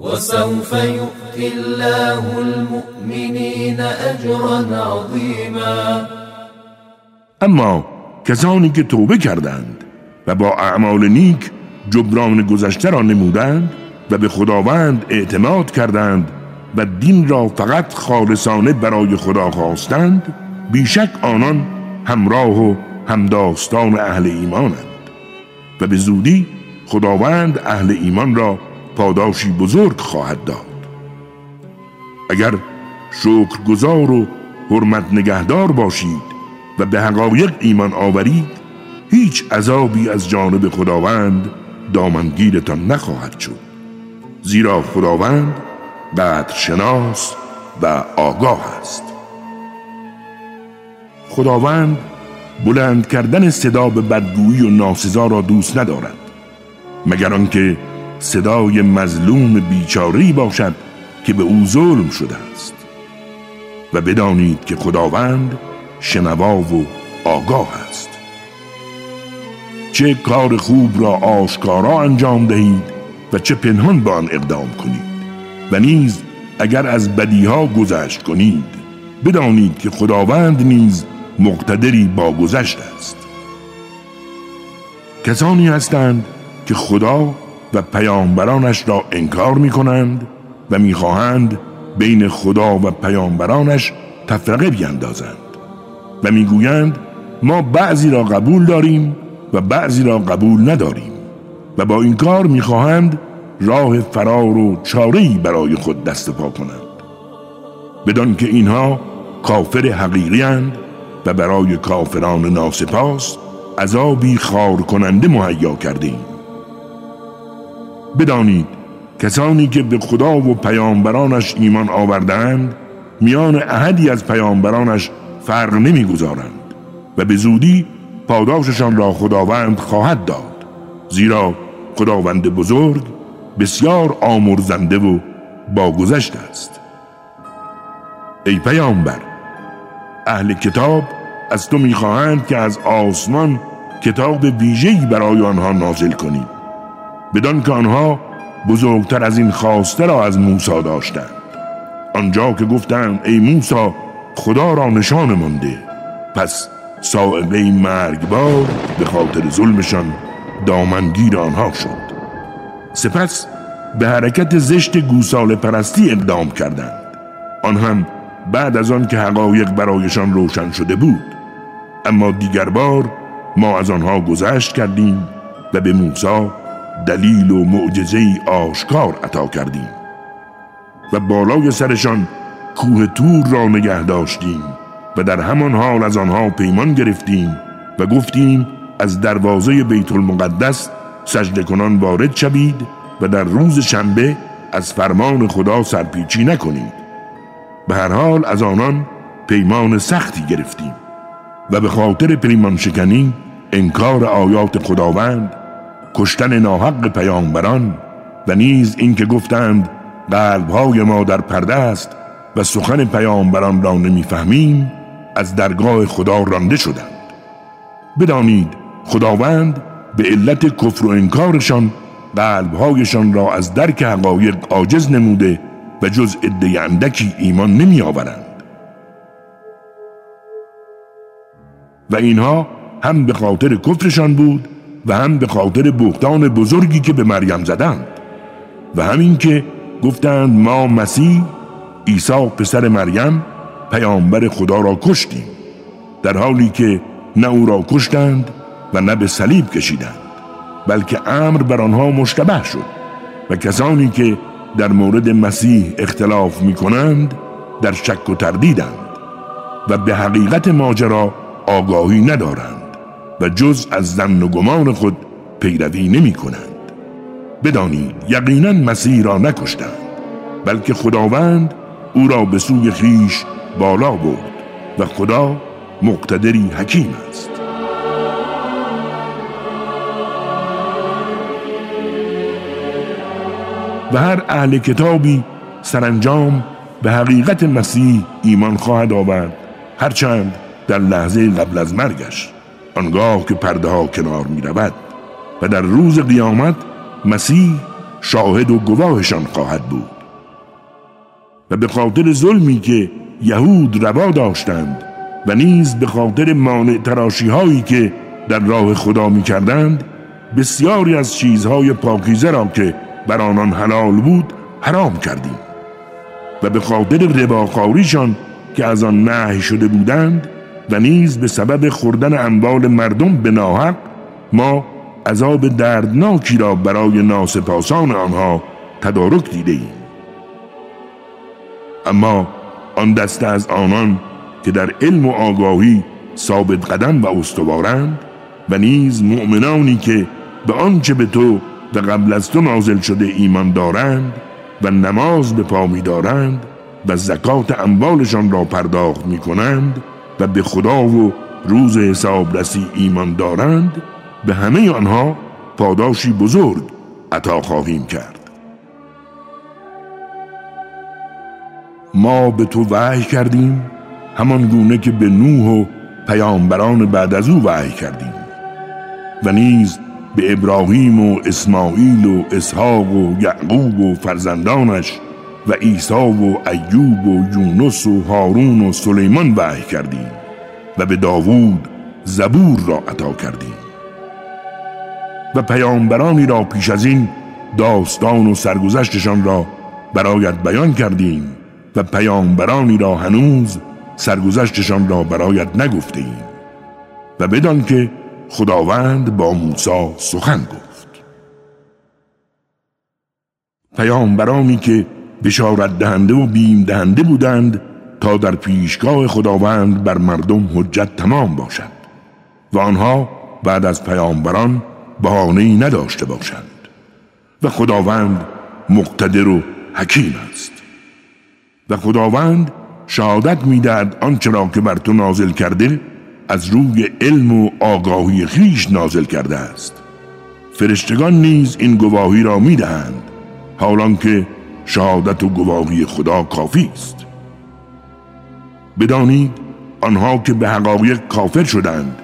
وسوف يؤتي الله المؤمنين أجرا عظيما. أما کسانی که توبة کردند و با أعمال نیک جبران گذشته را نمودند و به خداوند اعتماد کردند و دین را فقط خالصانه برای خدا خواستند بیشک آنان همراه و همداستان اهل ایمانند. و به زودی خداوند اهل ایمان را پاداشی بزرگ خواهد داد. اگر شکرگزار و حرمت نگهدار باشید و به حقایق ایمان آورید هیچ عذابی از جانب خداوند دامنگیرتان نخواهد شد. زیرا خداوند قدر شناس و آگاه است. خداوند بلند کردن صدا به بدگویی و ناسزا را دوست ندارد مگر آنکه صدای مظلوم بیچاری باشد که به او ظلم شده است. و بدانید که خداوند شنوا و آگاه است. چه کار خوب را آشکارا انجام دهید و چه پنهان به آن اقدام کنید و نیز اگر از بدیها گذشت کنید بدانید که خداوند نیز مقتدری با گذشت است. کسانی هستند که خدا و پیامبرانش را انکار می کنند و می‌خواهند بین خدا و پیامبرانش تفرقه بیندازند و می‌گویند ما بعضی را قبول داریم و بعضی را قبول نداریم و با این کار می‌خواهند راه فرار و چاره‌ای برای خود دست پا کنند. بدان که اینها کافر حقیقی و برای کافران ناسپاس عذابی خار کننده مهیا کردیم بدانید کسانی که به خدا و پیامبرانش ایمان آوردند میان احدی از پیامبرانش فرق نمی‌گذارند و به زودی پاداششان را خداوند خواهد داد. زیرا خداوند بزرگ بسیار آمرزنده و باگذشت است. ای پیامبر اهل کتاب از تو می‌خواهند که از آسمان کتاب ویژه‌ای برای آنها نازل کنی بدان که آنها بزرگتر از این خواسته را از موسی داشتند. آنجا که گفتند ای موسی خدا را نشان مانده. پس سائقه مرگبار به خاطر ظلمشان دامنگیر آنها شد. سپس به حرکت زشت گوسال پرستی اقدام کردند. آن هم بعد از آن که حقایق برایشان روشن شده بود. اما دیگر بار ما از آنها گذشت کردیم و به موسی دلیل و معجزه آشکار عطا کردیم. و بالای سرشان کوه تور را نگه داشتیم. و در همان حال از آنها پیمان گرفتیم و گفتیم از دروازه بیت المقدس سجده کنان وارد شوید و در روز شنبه از فرمان خدا سرپیچی نکنید. به هر حال از آنان پیمان سختی گرفتیم و به خاطر پیمان شکنی انکار آیات خداوند کشتن ناحق پیامبران و نیز اینکه گفتند قلبهای ما در پرده است و سخن پیامبران را نمی‌فهمیم از درگاه خدا رانده شدند. بدانید خداوند به علت کفر و انکارشان قلبهایشان را از درک حقایق عاجز نموده و جز عده اندکی ایمان نمی آورند. و اینها هم به خاطر کفرشان بود و هم به خاطر بختان بزرگی که به مریم زدند. و همین که گفتند ما مسیح عیسی پسر مریم پیامبر خدا را کشتیم در حالی که نه او را کشتند و نه به صلیب کشیدند بلکه امر بر آنها مشتبه شد و کسانی که در مورد مسیح اختلاف می کنند در شک و تردیدند و به حقیقت ماجرا آگاهی ندارند و جز از زن و گمان خود پیروی نمی کنند بدانید یقینا مسیح را نکشتند بلکه خداوند او را به سوی خیش بالا برد و خدا مقتدری حکیم است. و هر اهل کتابی سرانجام به حقیقت مسیح ایمان خواهد آورد هرچند در لحظه قبل از مرگش آنگاه که پرده ها کنار می رود و در روز قیامت مسیح شاهد و گواهشان خواهد بود. و به خاطر ظلمی که یهود روا داشتند و نیز به خاطر مانع تراشی هایی که در راه خدا می کردند بسیاری از چیزهای پاکیزه را که بر آنان حلال بود حرام کردیم و به خاطر رباخاریشان که از آن نهی شده بودند و نیز به سبب خوردن اموال مردم به ناحق ما عذاب دردناکی را برای ناسپاسان آنها تدارک دیده ایم. اما آن دسته از آنان که در علم و آگاهی ثابت قدم و استوارند و نیز مؤمنانی که به آنچه به تو و قبل از تو نازل شده ایمان دارند و نماز به پا می دارند و زکات اموالشان را پرداخت می کنند و به خدا و روز حسابرسی ایمان دارند به همه آنها پاداشی بزرگ عطا خواهیم کرد. ما به تو وحی کردیم همان گونه که به نوح و پیامبران بعد از او وحی کردیم. و نیز به ابراهیم و اسماعیل و اسحاق و یعقوب و فرزندانش و عیسی و ایوب و یونس و هارون و سلیمان وحی کردیم و به داوود زبور را عطا کردیم. و پیامبرانی را پیش از این داستان و سرگذشتشان را برایت بیان کردیم. و پیامبرانی را هنوز سرگذشتشان را برایت نگفته ایم و بدان که خداوند با موسی سخن گفت. پیامبرانی که بشارت دهنده و بیم دهنده بودند تا در پیشگاه خداوند بر مردم حجت تمام باشد و آنها بعد از پیامبران بهانه‌ای نداشته باشند و خداوند مقتدر و حکیم است. و خداوند شهادت می‌دهد آنچه را که بر تو نازل کرده از روی علم و آگاهی خیش نازل کرده است. فرشتگان نیز این گواهی را می‌دهند حالان که شهادت و گواهی خدا کافی است. بدانید آنها که به حقایق کافر شدند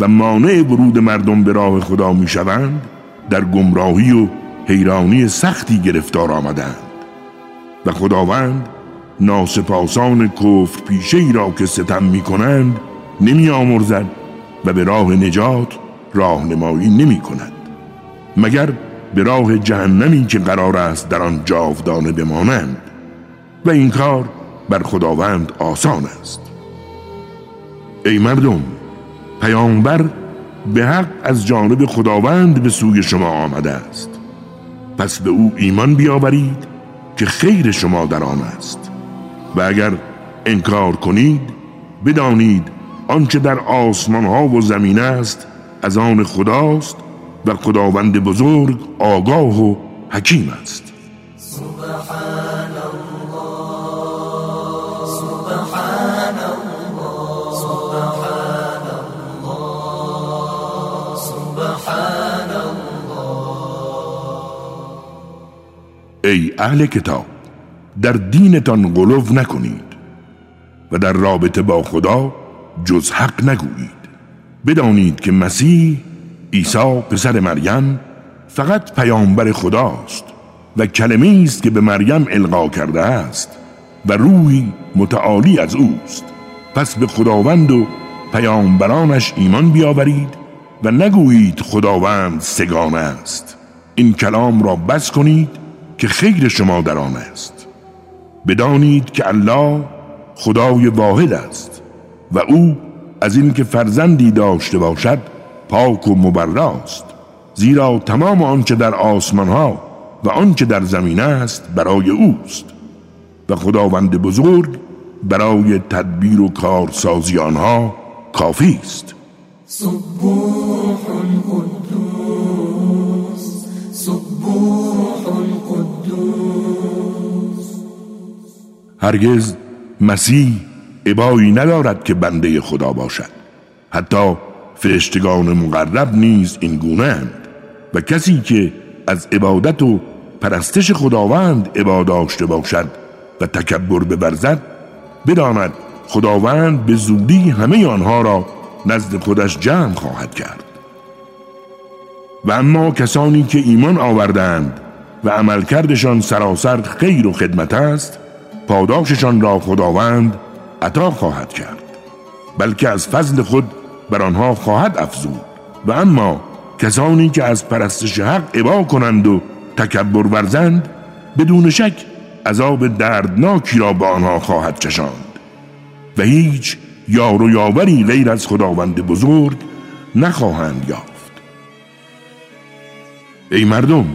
و مانع ورود مردم به راه خدا می‌شوند در گمراهی و حیرانی سختی گرفتار آمدند. و خداوند ناسپاسان کفر پیشه ای را که ستم می کنند نمی آمرزد و به راه نجات راهنمایی نمی کند. مگر به راه جهنمی که قرار است در آن جاودانه بمانند و این کار بر خداوند آسان است. ای مردم پیامبر به حق از جانب خداوند به سوی شما آمده است. پس به او ایمان بیاورید که خیر شما در آن است. و اگر انکار کنید بدانید آنچه در آسمان ها و زمین است از آن خداست و خداوند بزرگ آگاه و حکیم است. ای اهل کتاب در دینتان غلو نکنید و در رابطه با خدا جز حق نگویید. بدانید که مسیح عیسی پسر مریم فقط پیامبر خداست و کلمه است که به مریم القا کرده است و روحی متعالی از اوست. پس به خداوند و پیامبرانش ایمان بیاورید و نگویید خداوند سگانه است. این کلام را بس کنید که خیر شما در آن است. بدانید که الله خدای واحد است و او از اینکه فرزندی داشته باشد پاک و مبراست زیرا تمام آنچه در آسمان ها و آنچه در زمین است برای اوست و خداوند بزرگ برای تدبیر و کارسازی آنها کافی است. سبوح قدوس سبوح هرگز مسیح عبایی ندارد که بنده خدا باشد. حتی فرشتگان مقرب نیز این گونه و کسی که از عبادت و پرستش خداوند عباد داشته باشد و تکبر ببرزد بداند خداوند به زودی همه آنها را نزد خودش جمع خواهد کرد. و اما کسانی که ایمان آوردند و عملکردشان سراسر خیر و خدمت است پاداششان را خداوند عطا خواهد کرد. بلکه از فضل خود بر آنها خواهد افزود. و اما کسانی که از پرستش حق عبا کنند و تکبر ورزند بدون شک عذاب دردناکی را به آنها خواهد چشاند و هیچ یار و یاوری غیر از خداوند بزرگ نخواهند یافت. ای مردم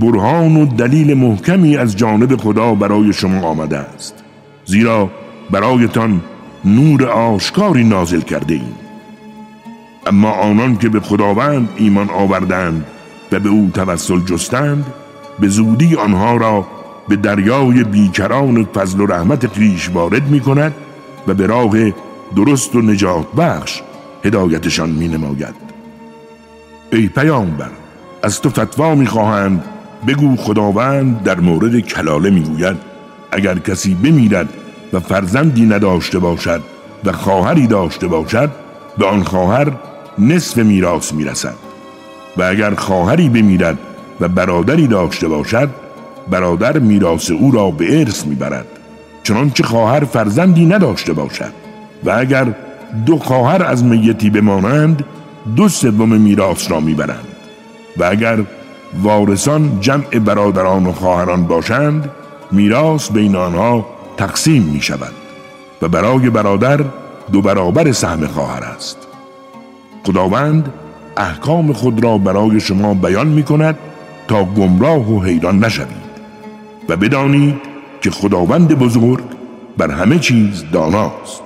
برهان و دلیل محکمی از جانب خدا برای شما آمده است. زیرا برایتان نور آشکاری نازل کرده ایم اما آنان که به خداوند ایمان آوردند و به او توسل جستند به زودی آنها را به دریای بیکران فضل و رحمت خیش وارد می کند و به راه درست و نجات بخش هدایتشان می نماید ای پیامبر از تو فتوا می خواهند بگو خداوند در مورد کلاله می گوید اگر کسی بمیرد و فرزندی نداشته باشد و خواهری داشته باشد به آن خواهر نصف میراث می‌رسد. و اگر خواهری بمیرد و برادری داشته باشد برادر میراث او را به ارث می‌برد. چنانچه خواهر فرزندی نداشته باشد. و اگر دو خواهر از میتی بمانند دو سوم میراث را می‌برند. و اگر وارثان جمع برادران و خواهران باشند میراث بین آنها تقسیم می شود و برای برادر دو برابر سهم خواهر است. خداوند احکام خود را برای شما بیان می کند تا گمراه و حیران نشوید و بدانید که خداوند بزرگ بر همه چیز داناست.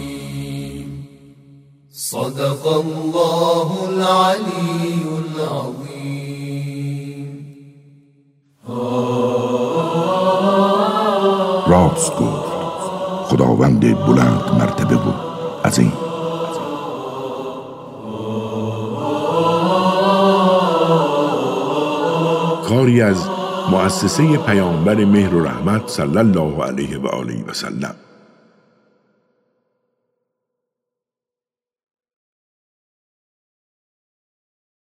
صدق الله العلي العظيم راست گفت. خداوند بلند مرتبه بود. عظیم کاری از مؤسسه پیامبر مهر و رحمت صلی الله علیه و آله و سلم.